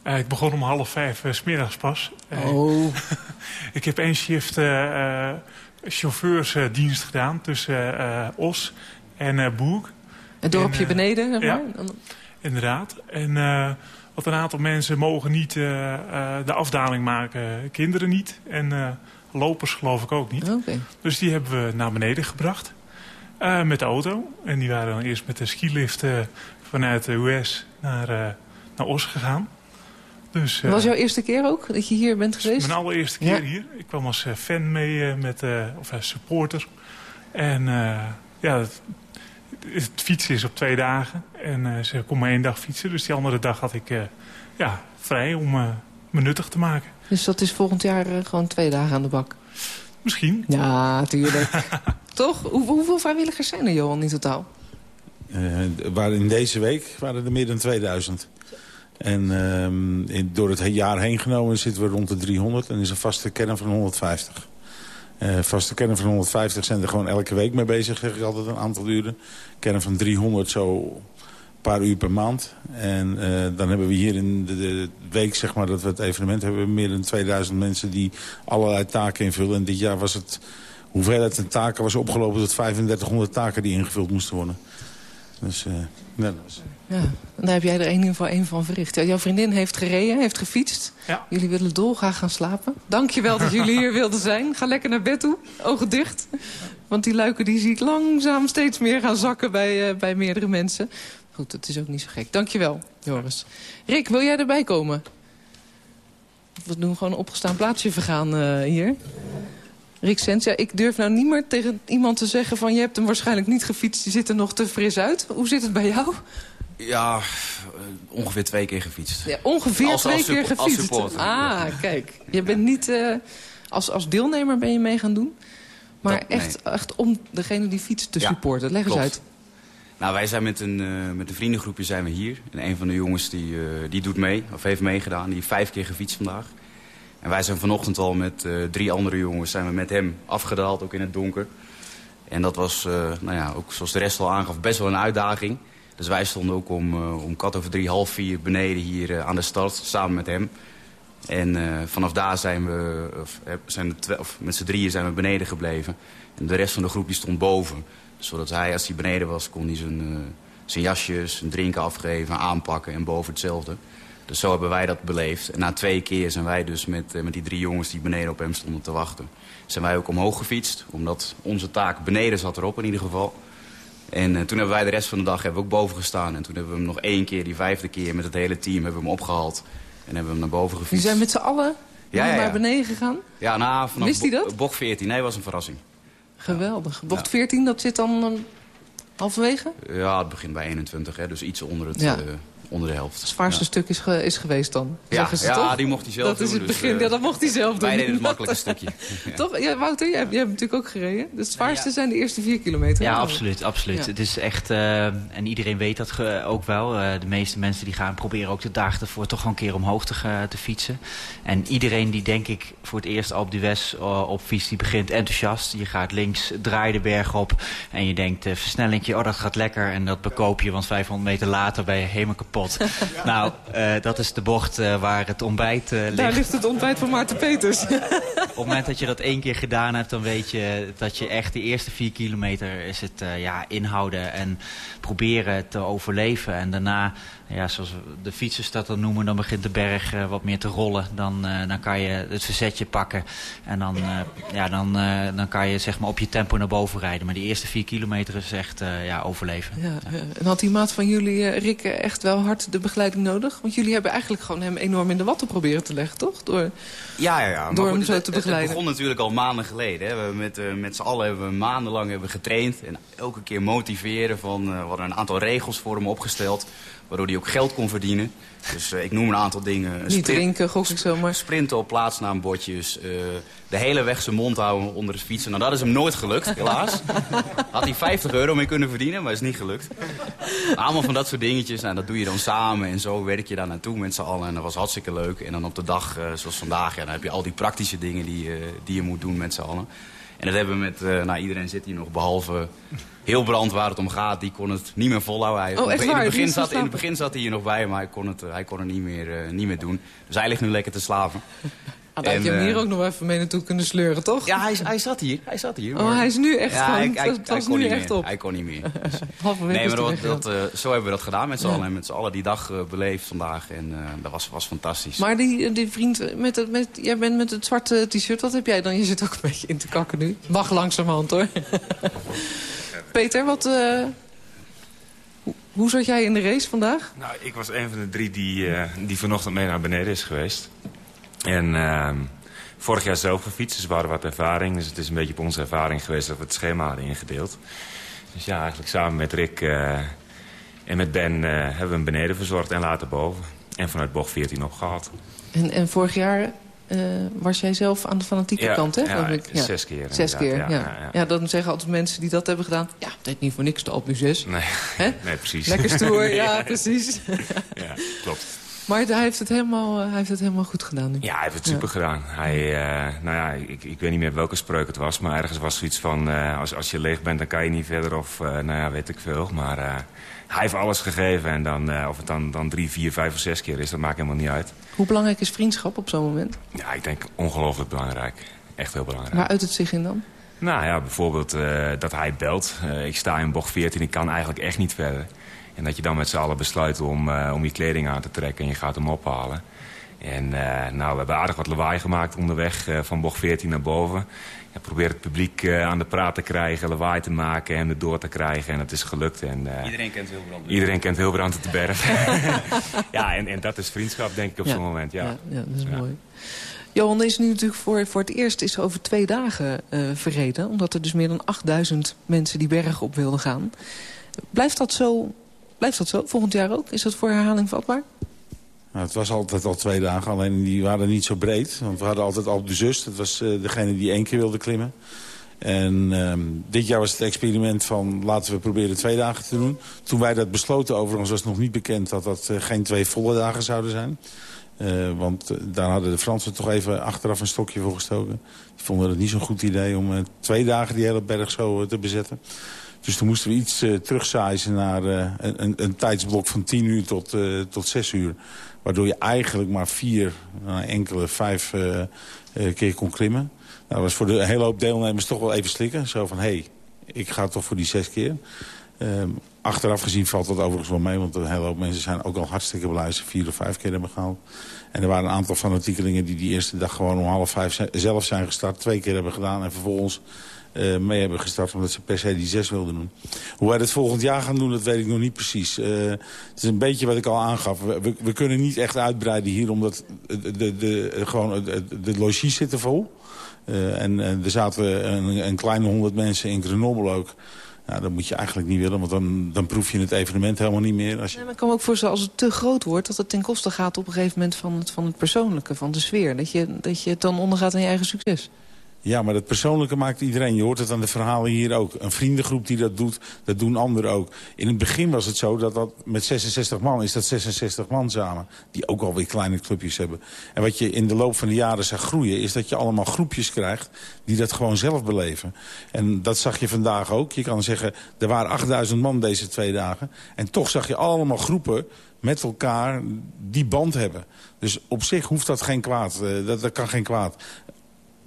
Eh, ik begon om half vijf uh, smiddags pas. Oh. ik heb één shift chauffeursdienst gedaan tussen Os en Boek. Het dorpje en, beneden, zeg ja, inderdaad. En wat een aantal mensen mogen niet de afdaling maken. Kinderen niet. En lopers geloof ik ook niet. Okay. Dus die hebben we naar beneden gebracht. Met de auto. En die waren dan eerst met de skilift vanuit de US naar, naar Os gegaan. Dus, uh, was jouw eerste keer ook dat je hier bent geweest? Mijn allereerste keer ja. hier. Ik kwam als fan mee, uh, met, of supporter. En ja, het, het, fietsen is op twee dagen. En ze kon maar één dag fietsen. Dus die andere dag had ik ja, vrij om me nuttig te maken. Dus dat is volgend jaar gewoon twee dagen aan de bak? Misschien. Ja, tuurlijk. Toch? Hoe, hoeveel vrijwilligers zijn er, Johan, in totaal? waar in deze week waren er meer dan 2000. En uh, in, door het jaar heen genomen zitten we rond de 300 en is een vaste kern van 150. Uh, vaste kern van 150 zijn er gewoon elke week mee bezig, zeg ik altijd een aantal uren. Kern van 300 zo paar uur per maand. En dan hebben we hier in de, de, week, zeg maar, dat we het evenement hebben... meer dan 2000 mensen die allerlei taken invullen. En dit jaar was het hoeveelheid en taken was opgelopen tot 3500 taken die ingevuld moesten worden. Dus, uh, dat was... Ja, daar heb jij er in ieder geval één van verricht. Jouw vriendin heeft gereden, heeft gefietst. Ja. Jullie willen dolgraag gaan slapen. Dank je wel dat jullie hier wilden zijn. Ga lekker naar bed toe, ogen dicht. Want die luiken die zie ik langzaam steeds meer gaan zakken bij, uh, bij meerdere mensen. Goed, dat is ook niet zo gek. Dank je wel, Joris. Rick, wil jij erbij komen? We doen gewoon een opgestaan plaatsje vergaan uh, hier. Rick Sens, ja, ik durf nou niet meer tegen iemand te zeggen van... je hebt hem waarschijnlijk niet gefietst, die ziet er nog te fris uit. Hoe zit het bij jou? Ja, eh, ongeveer twee keer gefietst. Ja, ongeveer twee keer gefietst? Als ah, kijk. Je bent niet... Uh, als, als deelnemer ben je mee gaan doen. Maar echt, echt om degene die fietst te supporten. Leg eens uit. Nou, wij zijn met een, uh, met vriendengroepje zijn we hier. En een van de jongens die, uh, die doet mee, of heeft meegedaan. Die heeft vijf keer gefietst vandaag. En wij zijn vanochtend al met uh, drie andere jongens zijn we met hem afgedaald, ook in het donker. En dat was, nou ja, ook zoals de rest al aangaf, best wel een uitdaging. Dus wij stonden ook om, om kat over drie, half vier beneden hier aan de start, samen met hem. En vanaf daar zijn we, of, zijn de of met z'n drieën zijn we beneden gebleven. En de rest van de groep die stond boven. Zodat hij, als hij beneden was, kon hij zijn, zijn jasjes, zijn drinken afgeven, aanpakken en boven hetzelfde. Dus zo hebben wij dat beleefd. En na twee keer zijn wij dus met, met die drie jongens die beneden op hem stonden te wachten... zijn wij ook omhoog gefietst, omdat onze taak beneden zat erop in ieder geval. En uh, toen hebben wij de rest van de dag hebben we ook boven gestaan. En toen hebben we hem nog één keer, die vijfde keer, met het hele team hebben we hem opgehaald. En hebben we hem naar boven gefietst. Die zijn met z'n allen ja, ja, ja. naar beneden gegaan? Ja, nou, vanaf Wist hij dat? bocht 14. Nee, was een verrassing. Geweldig. Bocht 14, dat zit dan um, halverwege? Ja, het begint bij 21, hè, dus iets onder het... Uh, onder de helft. Het zwaarste stuk is, ge is geweest dan, ja, ze ja, toch? die mocht hij zelf dat doen. Is het dus, begin, uh, ja, dat mocht hij zelf doen. Wij deden het makkelijke stukje. toch? Ja, Wouter, jij, jij hebt natuurlijk ook gereden. Dus het zwaarste zijn de eerste vier kilometer. Ja, absoluut. absoluut. Het is echt, uh, en iedereen weet dat ook wel. Uh, de meeste mensen die gaan proberen ook de dagen ervoor toch gewoon een keer omhoog te, te fietsen. En iedereen die denk ik voor het eerst op West op fiets, die begint enthousiast. Je gaat links, draai de berg op en je denkt, versnellingje, oh dat gaat lekker. En dat bekoop je, want 500 meter later ben je helemaal kapot. Nou, Nou, uh, dat is de bocht uh, waar het ontbijt uh, ligt. Daar ligt het ontbijt van Maarten Peters. Op het moment dat je dat één keer gedaan hebt, dan weet je dat je echt de eerste vier kilometer is het ja, inhouden en proberen te overleven. En daarna, ja, zoals de fietsers dat dan noemen, dan begint de berg wat meer te rollen. Dan, dan kan je het verzetje pakken en dan, ja, dan, dan kan je zeg maar op je tempo naar boven rijden. Maar die eerste vier kilometer is echt ja, overleven. Ja, en had die maat van jullie, Rick, echt wel hard de begeleiding nodig? Want jullie hebben eigenlijk gewoon hem enorm in de watten proberen te leggen, toch? Door, ja, ja, ja. door goed, hem zo het, te begeleiden. Het begon natuurlijk al maanden geleden. Hè. We met, uh, met z'n allen hebben we maandenlang hebben we getraind. En elke keer motiveren. Van, uh, we hadden een aantal regels voor hem opgesteld. Waardoor hij ook geld kon verdienen. Dus uh, ik noem een aantal dingen. Niet sprint, drinken, gok ik zomaar. Sprinten op plaatsnaambordjes. de hele weg zijn mond houden onder het fietsen. Nou, dat is hem nooit gelukt, helaas. Had hij 50 euro mee kunnen verdienen, maar is niet gelukt. Allemaal van dat soort dingetjes. Nou, dat doe je dan samen. En zo werk je daar naartoe met z'n allen. En dat was hartstikke leuk. En dan op de dag, uh, zoals vandaag, ja, dan heb je al die praktische dingen die, uh, die je moet doen met z'n allen. En dat hebben we met, uh, nou iedereen zit hier nog, behalve heel brand waar het om gaat. Die kon het niet meer volhouden. Hij, oh, in, het begin zat, in het begin zat hij hier nog bij, maar hij kon het, hij kon het niet, meer, niet meer doen. Dus hij ligt nu lekker te slaven. Ah, had je hem hier ook nog even mee naartoe kunnen sleuren, toch? Ja, hij, hij zat hier. Hij zat hier. Maar... Oh, hij is nu echt ja, gewoon... Hij, kon nu niet echt meer. op. Hij kon niet meer. Dus. Halverwege nee, maar dat, dat, uh, zo hebben we dat gedaan met z'n ja. allen. En met z'n allen die dag uh, beleefd vandaag. En uh, dat was, was fantastisch. Maar die, die vriend, met het, met, jij bent met het zwarte t-shirt. Wat heb jij dan? Je zit ook een beetje in te kakken nu. Wacht langzamerhand hoor. Peter, wat... Hoe, hoe zat jij in de race vandaag? Nou, ik was een van de drie die, die vanochtend mee naar beneden is geweest. En ehm, vorig jaar zelf gefietst, dus we hadden wat ervaring. Dus het is een beetje op onze ervaring geweest dat we het schema hadden ingedeeld. Dus ja, eigenlijk samen met Rick uh, en met Ben uh, hebben we hem beneden verzorgd en later boven. En vanuit bocht 14 opgehaald. En, en vorig jaar uh, was jij zelf aan de fanatieke ja, kant, hè? Ja, ik? ja, zes keer. Zes keer, ja, ja, ja. ja, dan zeggen altijd mensen die dat hebben gedaan... ja, het heet niet voor niks de Alpe 6. Nee, Hè? nee precies. Lekker stoer, ja, precies. ja, klopt. Maar hij heeft het helemaal, hij heeft het helemaal goed gedaan nu. Ja, hij heeft het super gedaan. Hij, nou ja, ik, ik weet niet meer welke spreuk het was, maar ergens was zoiets van... als, als je leeg bent, dan kan je niet verder of nou ja, weet ik veel. Maar hij heeft alles gegeven en dan, of het dan, dan drie, vier, vijf of zes keer is, dat maakt helemaal niet uit. Hoe belangrijk is vriendschap op zo'n moment? Ja, ik denk ongelooflijk belangrijk. Echt heel belangrijk. Waar uit het zich in dan? Nou ja, bijvoorbeeld dat hij belt. Ik sta in bocht 14, ik kan eigenlijk echt niet verder. En dat je dan met z'n allen besluit om, uh, om je kleding aan te trekken en je gaat hem ophalen. En nou, we hebben aardig wat lawaai gemaakt onderweg van bocht 14 naar boven. Ja, probeer het publiek aan de praat te krijgen, lawaai te maken en het door te krijgen. En het is gelukt. En, iedereen kent Hilbrand. Iedereen kent Hilbrand op de berg. ja, en, en dat is vriendschap denk ik op ja. zo'n moment. Ja, ja, ja dat is mooi. Johan is nu natuurlijk voor, voor het eerst is over twee dagen uh, verreden. Omdat er dus meer dan 8000 mensen die berg op wilden gaan. Blijft dat, zo, blijft dat zo volgend jaar ook? Is dat voor herhaling vatbaar? Nou, het was altijd al twee dagen, alleen die waren niet zo breed. Want we hadden altijd Alpe de Zus, dat was uh, degene die één keer wilde klimmen. En um, dit jaar was het experiment van laten we proberen twee dagen te doen. Toen wij dat besloten, overigens was nog niet bekend dat dat uh, geen twee volle dagen zouden zijn. Uh, want daar hadden de Fransen toch even achteraf een stokje voor gestoken. Die vonden het niet zo'n goed idee om twee dagen die hele berg zo te bezetten. Dus toen moesten we iets terugzaaien naar een, een, een, tijdsblok van 10 uur tot, tot 6 uur. Waardoor je eigenlijk maar vier, enkele vijf keer kon klimmen. Nou, dat was voor de hele hoop deelnemers toch wel even slikken. Zo van, hé, hey, ik ga toch voor die zes keer. Um, achteraf gezien valt dat overigens wel mee. Want een hele hoop mensen zijn ook al hartstikke blij ze vier of vijf keer hebben gehaald. En er waren een aantal fanatiekelingen die die eerste dag gewoon om half vijf zelf zijn gestart. Twee keer hebben gedaan en vervolgens uh, mee hebben gestart. Omdat ze per se die zes wilden doen. Hoe wij dat volgend jaar gaan doen, dat weet ik nog niet precies. Uh, het is een beetje wat ik al aangaf. We, we, kunnen niet echt uitbreiden hier. Omdat de, de, de, gewoon de, de logies zitten vol. Uh, en er zaten een, een kleine honderd mensen in Grenoble ook. Ja, dat moet je eigenlijk niet willen, want dan, dan proef je het evenement helemaal niet meer. Als je... maar ik kan me ook voorstellen, als het te groot wordt... dat het ten koste gaat op een gegeven moment van het, van het persoonlijke, van de sfeer. Dat je, dat je het dan ondergaat aan je eigen succes. Ja, maar dat persoonlijke maakt iedereen. Je hoort het aan de verhalen hier ook. Een vriendengroep die dat doet, dat doen anderen ook. In het begin was het zo dat dat met 66 man is dat 66 man samen. Die ook alweer kleine clubjes hebben. En wat je in de loop van de jaren zag groeien... is dat je allemaal groepjes krijgt die dat gewoon zelf beleven. En dat zag je vandaag ook. Je kan zeggen, er waren 8000 man deze twee dagen. En toch zag je allemaal groepen met elkaar die band hebben. Dus op zich hoeft dat geen kwaad. Dat, dat kan geen kwaad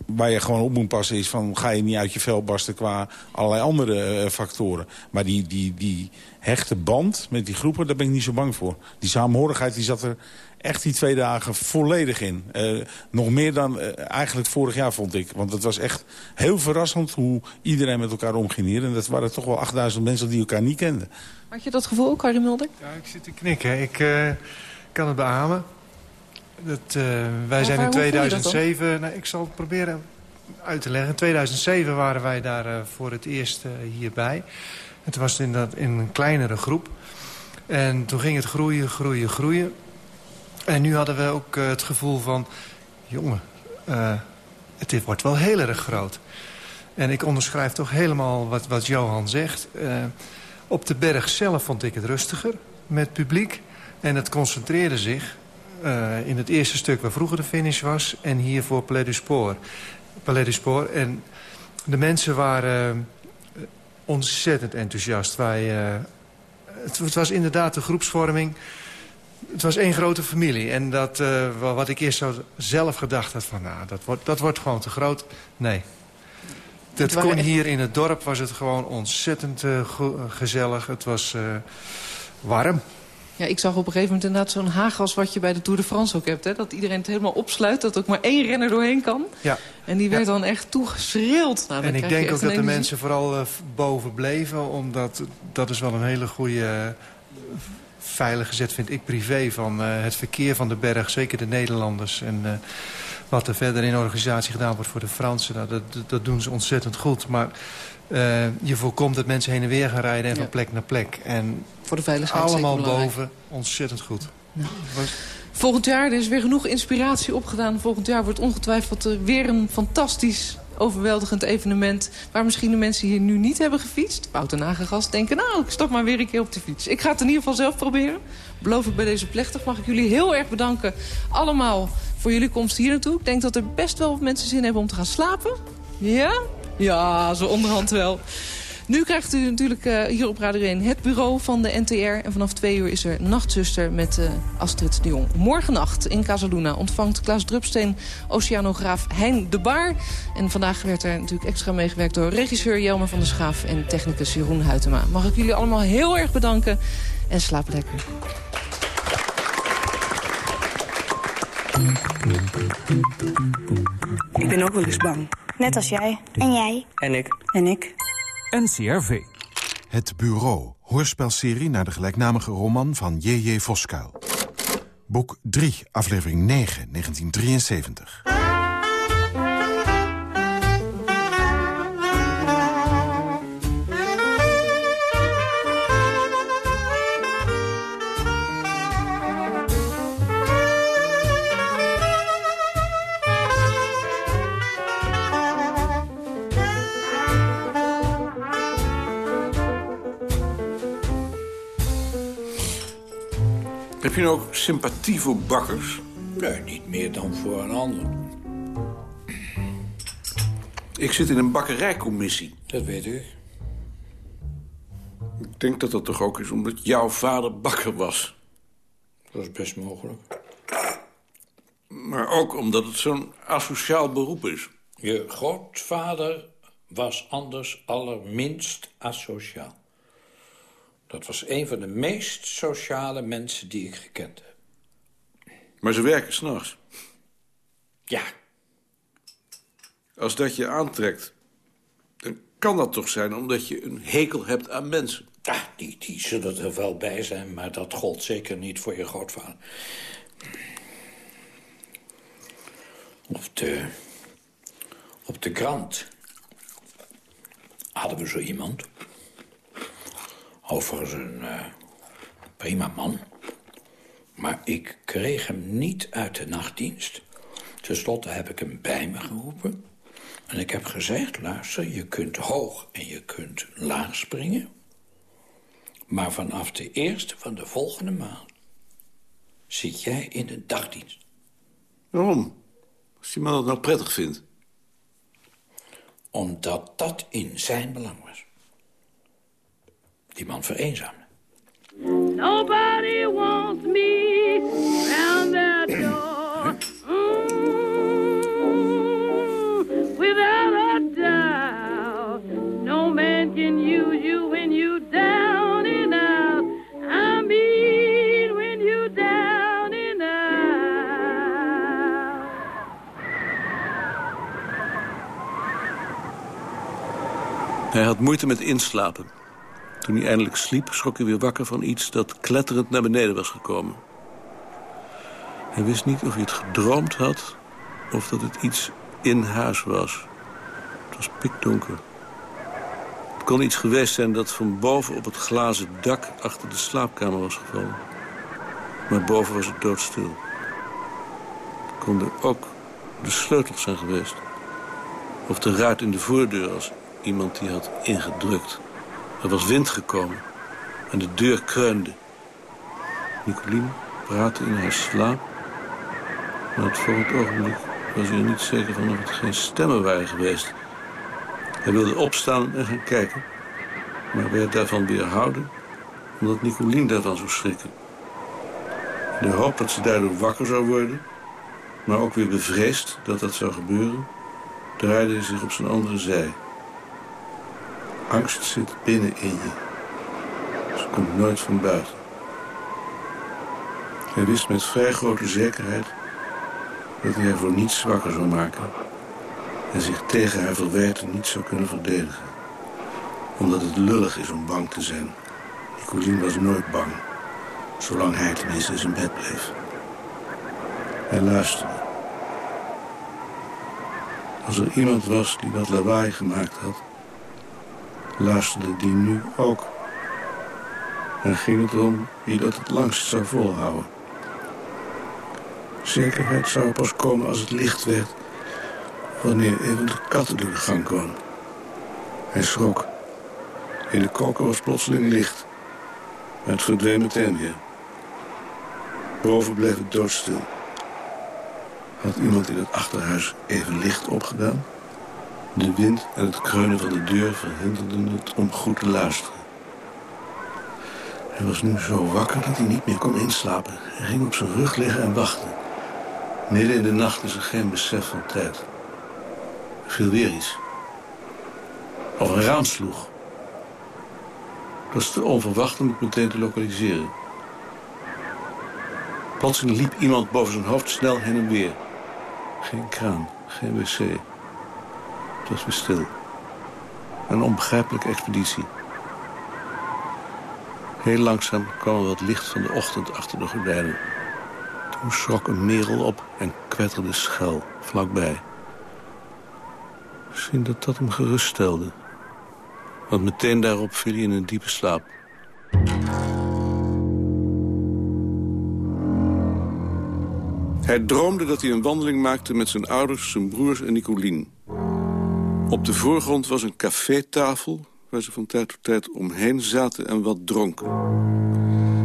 waar je gewoon op moet passen is van... ga je niet uit je vel barsten qua allerlei andere uh, factoren. Maar die, die, die hechte band met die groepen, daar ben ik niet zo bang voor. Die samenhorigheid die zat er echt die twee dagen volledig in. Uh, nog meer dan uh, eigenlijk vorig jaar, vond ik. Want het was echt heel verrassend hoe iedereen met elkaar omging hier. En dat waren toch wel 8000 mensen die elkaar niet kenden. Had je dat gevoel ook, Harry Mulder? Ja, ik zit te knikken. Ik uh, kan het beamen. Dat, uh, wij zijn in 2007... Nou, ik zal het proberen uit te leggen. In 2007 waren wij daar uh, voor het eerst uh, hierbij. Toen was het in, dat, in een kleinere groep. En toen ging het groeien, groeien, groeien. En nu hadden we ook het gevoel van... jongen, het wordt wel heel erg groot. En ik onderschrijf toch helemaal wat, wat Johan zegt. op de berg zelf vond ik het rustiger met publiek. En het concentreerde zich uh, in het eerste stuk waar vroeger de finish was... en hier voor Palais du Sport. Palais du Sport. En de mensen waren uh, ontzettend enthousiast. Wij, uh, het, het, was inderdaad de groepsvorming. Het was één grote familie. En dat, wat ik eerst zo zelf gedacht had van... nou, dat wordt, dat wordt gewoon te groot. Nee. Het kon hier in het dorp was het gewoon ontzettend gezellig. Het was warm. Ja, ik zag op een gegeven moment inderdaad zo'n haaggas wat je bij de Tour de France ook hebt. Hè? Dat iedereen het helemaal opsluit, dat ook maar één renner doorheen kan. Ja. En die werd ja. dan echt toegeschreeuwd. Nou, en ik denk ook dat de mensen vooral uh, boven bleven. Omdat dat is wel een hele goede uh, veilige zet, vind ik privé. Van uh, het verkeer van de berg, zeker de Nederlanders. En wat er verder in organisatie gedaan wordt voor de Fransen. Nou, dat, dat doen ze ontzettend goed. Maar... Uh, je voorkomt dat mensen heen en weer gaan rijden en ja. van plek naar plek. En voor de veiligheid allemaal boven, ontzettend goed. Ja. Volgend jaar, er is weer genoeg inspiratie opgedaan. Volgend jaar wordt ongetwijfeld weer een fantastisch overweldigend evenement... waar misschien de mensen hier nu niet hebben gefietst... Wouter Nagengast denken, nou, ik stap maar weer een keer op de fiets. Ik ga het in ieder geval zelf proberen. Beloof ik bij deze plechtig. Mag ik jullie heel erg bedanken allemaal voor jullie komst hier naartoe. Ik denk dat er best wel wat mensen zin hebben om te gaan slapen. Ja? Ja, zo onderhand wel. Nu krijgt u natuurlijk uh, hier op Radio 1 het bureau van de NTR. En vanaf twee uur is er Nachtzuster met uh, Astrid de Jong. Morgennacht in Casaluna ontvangt Klaas Drupsteen oceanograaf Hein de Baar. En vandaag werd er natuurlijk extra meegewerkt door regisseur Jelmer van der Schaaf... en technicus Jeroen Huytema. Mag ik jullie allemaal heel erg bedanken en slaap lekker. Ik ben ook wel eens bang. Net als jij. En jij. En ik. En ik. NCRV. Het Bureau, hoorspelserie naar de gelijknamige roman van J.J. Voskuil. Boek 3, aflevering 9, 1973. Heb je nou ook sympathie voor bakkers? Nee, niet meer dan voor een ander. Ik zit in een bakkerijcommissie. Dat weet ik. Ik denk dat dat toch ook is omdat jouw vader bakker was. Dat is best mogelijk. Maar ook omdat het zo'n asociaal beroep is. Je grootvader was anders allerminst asociaal. Dat was een van de meest sociale mensen die ik gekend heb. Maar ze werken s'nachts. Ja. Als dat je aantrekt, dan kan dat toch zijn omdat je een hekel hebt aan mensen. Ja, die, die zullen er wel bij zijn, maar dat gold zeker niet voor je grootvader. Op de, op de krant hadden we zo iemand. Overigens een uh, prima man. Maar ik kreeg hem niet uit de nachtdienst. Ten slotte heb ik hem bij me geroepen. En ik heb gezegd, luister, je kunt hoog en je kunt laag springen. Maar vanaf de eerste van de volgende maand zit jij in de dagdienst. Waarom? Als die man dat nou prettig vindt. Omdat dat in zijn belang was. Die man vereenzaamde. Nobody wants me round that door. Mm, without a doubt, no man can use you when you down and out. I mean when you down and out. Hij had moeite met inslapen. Toen hij eindelijk sliep, schrok hij weer wakker van iets dat kletterend naar beneden was gekomen. Hij wist niet of hij het gedroomd had of dat het iets in huis was. Het was pikdonker. Het kon iets geweest zijn dat van boven op het glazen dak achter de slaapkamer was gevallen. Maar boven was het doodstil. Het konden ook de sleutels zijn geweest. Of de ruit in de voordeur als iemand die had ingedrukt. Er was wind gekomen en de deur kreunde. Nicolien praatte in haar slaap. Maar het volgende ogenblik was hij er niet zeker van of het geen stemmen waren geweest. Hij wilde opstaan en gaan kijken. Maar werd daarvan weerhouden omdat Nicolien daarvan zou schrikken. De hoop dat ze daardoor wakker zou worden... maar ook weer bevreesd dat dat zou gebeuren... draaide hij zich op zijn andere zij... Angst zit binnen in je. Ze komt nooit van buiten. Hij wist met vrij grote zekerheid dat hij haar voor niets zwakker zou maken en zich tegen haar verwijten niet zou kunnen verdedigen. Omdat het lullig is om bang te zijn. Nicolien was nooit bang, zolang hij tenminste in zijn bed bleef. Hij luisterde. Als er iemand was die dat lawaai gemaakt had luisterde die nu ook. En ging het om wie dat het langst zou volhouden. Zekerheid zou pas komen als het licht werd. wanneer even de katten door de gang kwamen. Hij schrok. In de koker was plotseling licht. Maar het verdween meteen weer. Boven bleef het doodstil. Had iemand in het achterhuis even licht opgedaan? De wind en het kreunen van de deur verhinderden het om goed te luisteren. Hij was nu zo wakker dat hij niet meer kon inslapen. Hij ging op zijn rug liggen en wachtte. Midden in de nacht is er geen besef van tijd. Er viel weer iets. Of een raam sloeg. Het was te onverwacht om het meteen te lokaliseren. Plotseling liep iemand boven zijn hoofd snel heen en weer. Geen kraan, geen wc. Het was weer stil. Een onbegrijpelijke expeditie. Heel langzaam kwam er wat licht van de ochtend achter de gordijnen. Toen schrok een merel op en kwetterde schel vlakbij. Misschien dat dat hem geruststelde. Want meteen daarop viel hij in een diepe slaap. Hij droomde dat hij een wandeling maakte met zijn ouders, zijn broers en Nicolien. Op de voorgrond was een cafétafel waar ze van tijd tot tijd omheen zaten en wat dronken.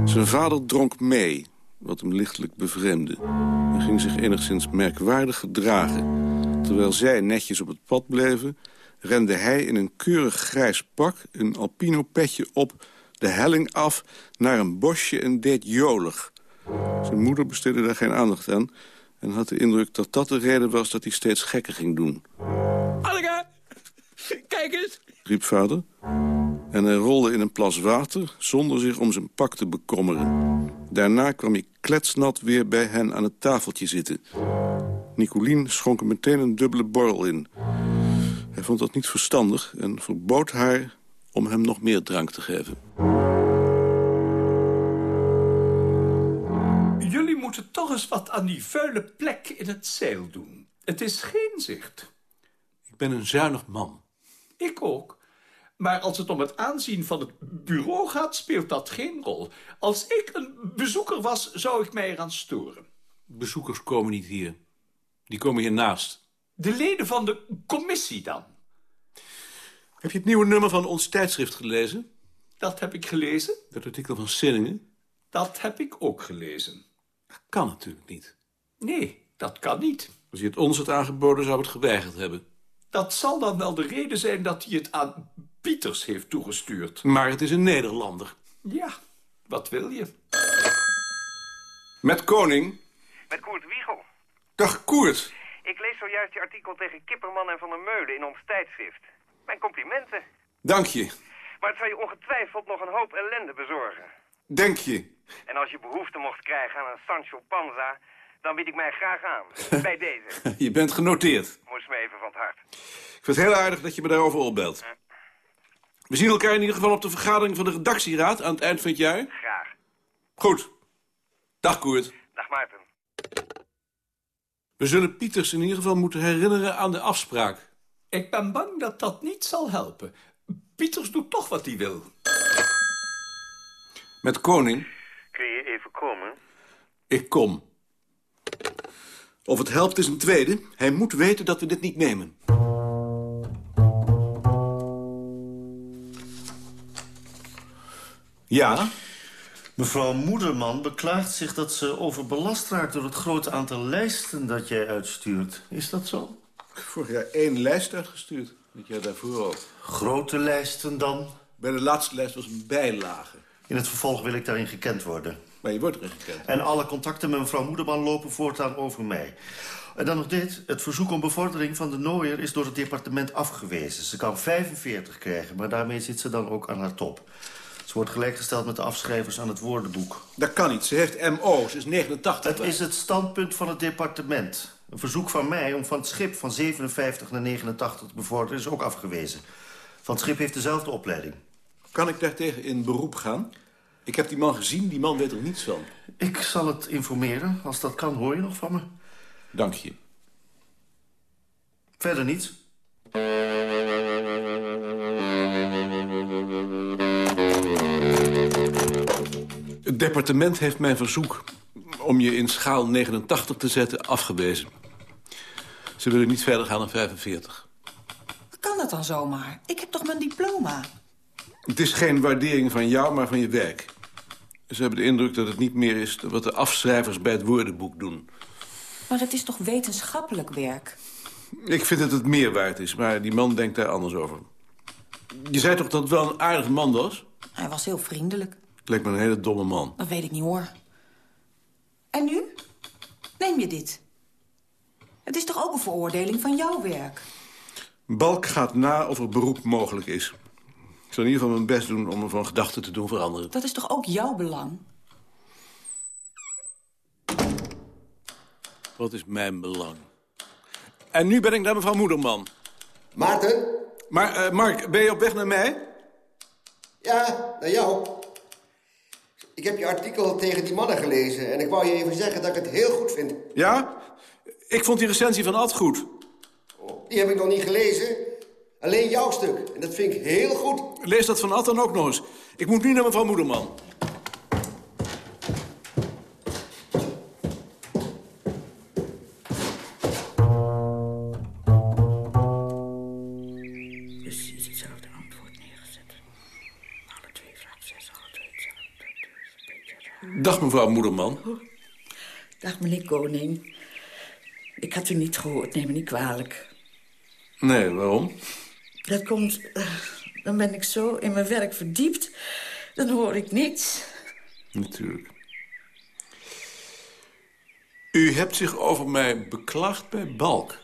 Zijn vader dronk mee, wat hem lichtelijk bevreemde. Hij ging zich enigszins merkwaardig gedragen. Terwijl zij netjes op het pad bleven, rende hij in een keurig grijs pak... een alpino petje op, de helling af naar een bosje en deed jolig. Zijn moeder besteedde daar geen aandacht aan... en had de indruk dat dat de reden was dat hij steeds gekker ging doen. Kijk eens. riep vader. En hij rolde in een plas water zonder zich om zijn pak te bekommeren. Daarna kwam hij kletsnat weer bij hen aan het tafeltje zitten. Nicolien schonk hem meteen een dubbele borrel in. Hij vond dat niet verstandig en verbood haar om hem nog meer drank te geven. Jullie moeten toch eens wat aan die vuile plek in het zeil doen. Het is geen zicht. Ik ben een zuinig man. Ik ook. Maar als het om het aanzien van het bureau gaat, speelt dat geen rol. Als ik een bezoeker was, zou ik mij eraan storen. Bezoekers komen niet hier. Die komen hiernaast. De leden van de commissie dan? Heb je het nieuwe nummer van ons tijdschrift gelezen? Dat heb ik gelezen. Dat artikel van Sinningen? Dat heb ik ook gelezen. Dat kan natuurlijk niet. Nee, dat kan niet. Als je het ons had aangeboden, zou het geweigerd hebben. Dat zal dan wel de reden zijn dat hij het aan Pieters heeft toegestuurd. Maar het is een Nederlander. Ja, wat wil je? Met Koning. Met Koert Wiegel. Dag Koert. Ik lees zojuist je artikel tegen Kipperman en Van der Meulen in ons tijdschrift. Mijn complimenten. Dank je. Maar het zal je ongetwijfeld nog een hoop ellende bezorgen. Denk je. En als je behoefte mocht krijgen aan een Sancho Panza, dan bied ik mij graag aan. Bij deze. Je bent genoteerd. Moest me even van het hart. Ik vind het heel aardig dat je me daarover opbelt. We zien elkaar in ieder geval op de vergadering van de redactieraad aan het eind van het jaar. Graag. Goed. Dag Koert. Dag Maarten. We zullen Pieters in ieder geval moeten herinneren aan de afspraak. Ik ben bang dat dat niet zal helpen. Pieters doet toch wat hij wil. Met Koning. Kun je even komen? Ik kom. Of het helpt is een tweede. Hij moet weten dat we dit niet nemen. Ja? Mevrouw Moederman beklaagt zich dat ze overbelast raakt... door het grote aantal lijsten dat jij uitstuurt. Is dat zo? Vorig jaar één lijst uitgestuurd. Het jaar daarvoor ook. Grote lijsten dan? Bij de laatste lijst was een bijlage. In het vervolg wil ik daarin gekend worden. Maar je wordt erin gekend. En alle contacten met mevrouw Moederman lopen voortaan over mij. En dan nog dit. Het verzoek om bevordering van de Nooier is door het departement afgewezen. Ze kan 45 krijgen, maar daarmee zit ze dan ook aan haar top. Ze wordt gelijkgesteld met de afschrijvers aan het woordenboek. Dat kan niet. Ze heeft MO. Ze is 89. Het is het standpunt van het departement. Een verzoek van mij om van het schip van 57 naar 89 te bevorderen is ook afgewezen. Van het schip heeft dezelfde opleiding. Kan ik daartegen in beroep gaan? Ik heb die man gezien. Die man weet er niets van. Ik zal het informeren. Als dat kan, hoor je nog van me. Dank je. Verder niets. Het departement heeft mijn verzoek om je in schaal 89 te zetten afgewezen. Ze willen niet verder gaan dan 45. Kan dat dan zomaar? Ik heb toch mijn diploma? Het is geen waardering van jou, maar van je werk. Ze hebben de indruk dat het niet meer is wat de afschrijvers bij het woordenboek doen. Maar het is toch wetenschappelijk werk? Ik vind dat het meer waard is, maar die man denkt daar anders over. Je zei toch dat het wel een aardig man was? Hij was heel vriendelijk. Lijkt me een hele domme man. Dat weet ik niet hoor. En nu? Neem je dit? Het is toch ook een veroordeling van jouw werk? Balk gaat na of er beroep mogelijk is. Ik zal in ieder geval mijn best doen om hem van gedachten te doen veranderen. Dat is toch ook jouw belang? Wat is mijn belang? En nu ben ik naar mevrouw Moederman. Maarten? Maar, eh, Mark, ben je op weg naar mij? Ja, naar jou. Ik heb je artikel tegen die mannen gelezen... en ik wou je even zeggen dat ik het heel goed vind. Ja? Ik vond die recensie van Ad goed. Die heb ik nog niet gelezen. Alleen jouw stuk. En dat vind ik heel goed. Lees dat van Ad dan ook nog eens. Ik moet nu naar mevrouw Moederman. Precies hetzelfde antwoord neergezet. Alle twee zes, alle twee hetzelfde. Dag mevrouw Moederman. Dag meneer Koning. Ik had u niet gehoord, neem me niet kwalijk. Nee, waarom? Dat komt... eh, dan ben ik zo in mijn werk verdiept. Dan hoor ik niets. Natuurlijk. U hebt zich over mij beklaagd bij Balk.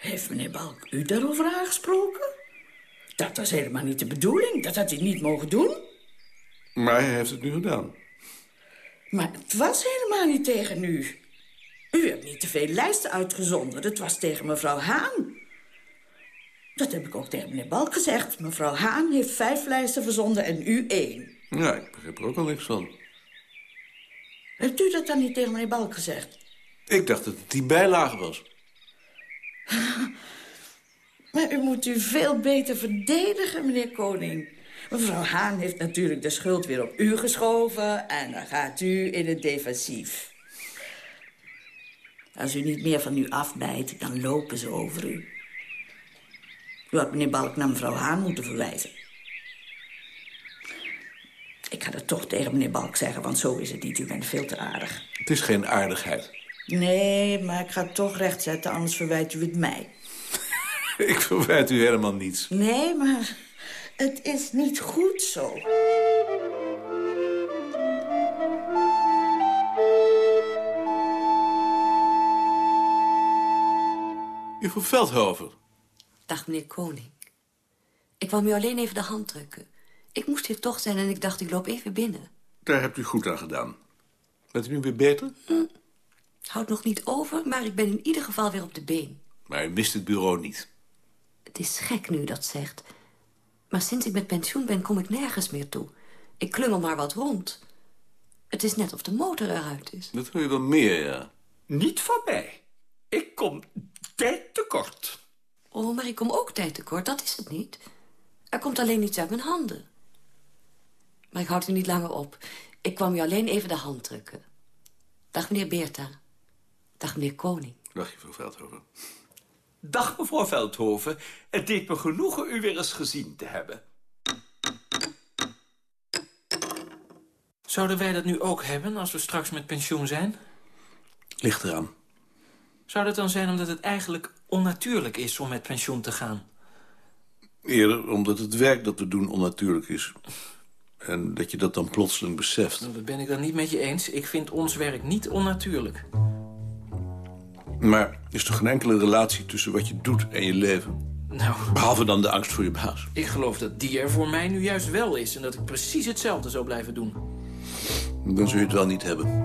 Heeft meneer Balk u daarover aangesproken? Dat was helemaal niet de bedoeling. Dat had hij niet mogen doen. Maar hij heeft het nu gedaan. Maar het was helemaal niet tegen u. U hebt niet te veel lijsten uitgezonden. Het was tegen mevrouw Haan. Dat heb ik ook tegen meneer Balk gezegd. Mevrouw Haan heeft vijf lijsten verzonden en u één. Ja, ik begrijp er ook al niks van. Hebt u dat dan niet tegen meneer Balk gezegd? Ik dacht dat het die bijlage was. Maar u moet u veel beter verdedigen, meneer Koning. Mevrouw Haan heeft natuurlijk de schuld weer op u geschoven... en dan gaat u in het defensief. Als u niet meer van u afbijt, dan lopen ze over u. U had meneer Balk naar mevrouw Haan moeten verwijzen. Ik ga dat toch tegen meneer Balk zeggen, want zo is het niet. U bent veel te aardig. Het is geen aardigheid. Nee, maar ik ga het toch rechtzetten, anders verwijt u het mij. Ik verwijt u helemaal niets. Nee, maar het is niet goed zo. Juffrouw Veldhoven. Dag, meneer Koning. Ik wou u alleen even de hand drukken. Ik moest hier toch zijn en ik dacht, ik loop even binnen. Daar hebt u goed aan gedaan. Bent u nu weer beter? Houd nog niet over, maar ik ben in ieder geval weer op de been. Maar u mist het bureau niet. Het is gek nu u dat zegt. Maar sinds ik met pensioen ben, kom ik nergens meer toe. Ik klungel maar wat rond. Het is net of de motor eruit is. Dat hoor je wel meer, ja. Niet van mij. Ik kom tijd tekort. Oh, maar ik kom ook tijd tekort, dat is het niet. Er komt alleen iets uit mijn handen. Maar ik houd u niet langer op. Ik kwam u alleen even de hand drukken. Dag, meneer Beerta. Dag, meneer Koning. Dag, juffrouw Veldhoven. Dag, mevrouw Veldhoven. Het deed me genoegen u weer eens gezien te hebben. Zouden wij dat nu ook hebben als we straks met pensioen zijn? Ligt eraan. Zou dat dan zijn omdat het eigenlijk onnatuurlijk is om met pensioen te gaan? Eerder omdat het werk dat we doen onnatuurlijk is. En dat je dat dan plotseling beseft. Nou, Dat ben ik dan niet met je eens. Ik vind ons werk niet onnatuurlijk. Maar er is toch geen enkele relatie tussen wat je doet en je leven? Nou, Behalve dan de angst voor je baas. ik geloof dat die er voor mij nu juist wel is... en dat ik precies hetzelfde zou blijven doen. Dan zul je het wel niet hebben.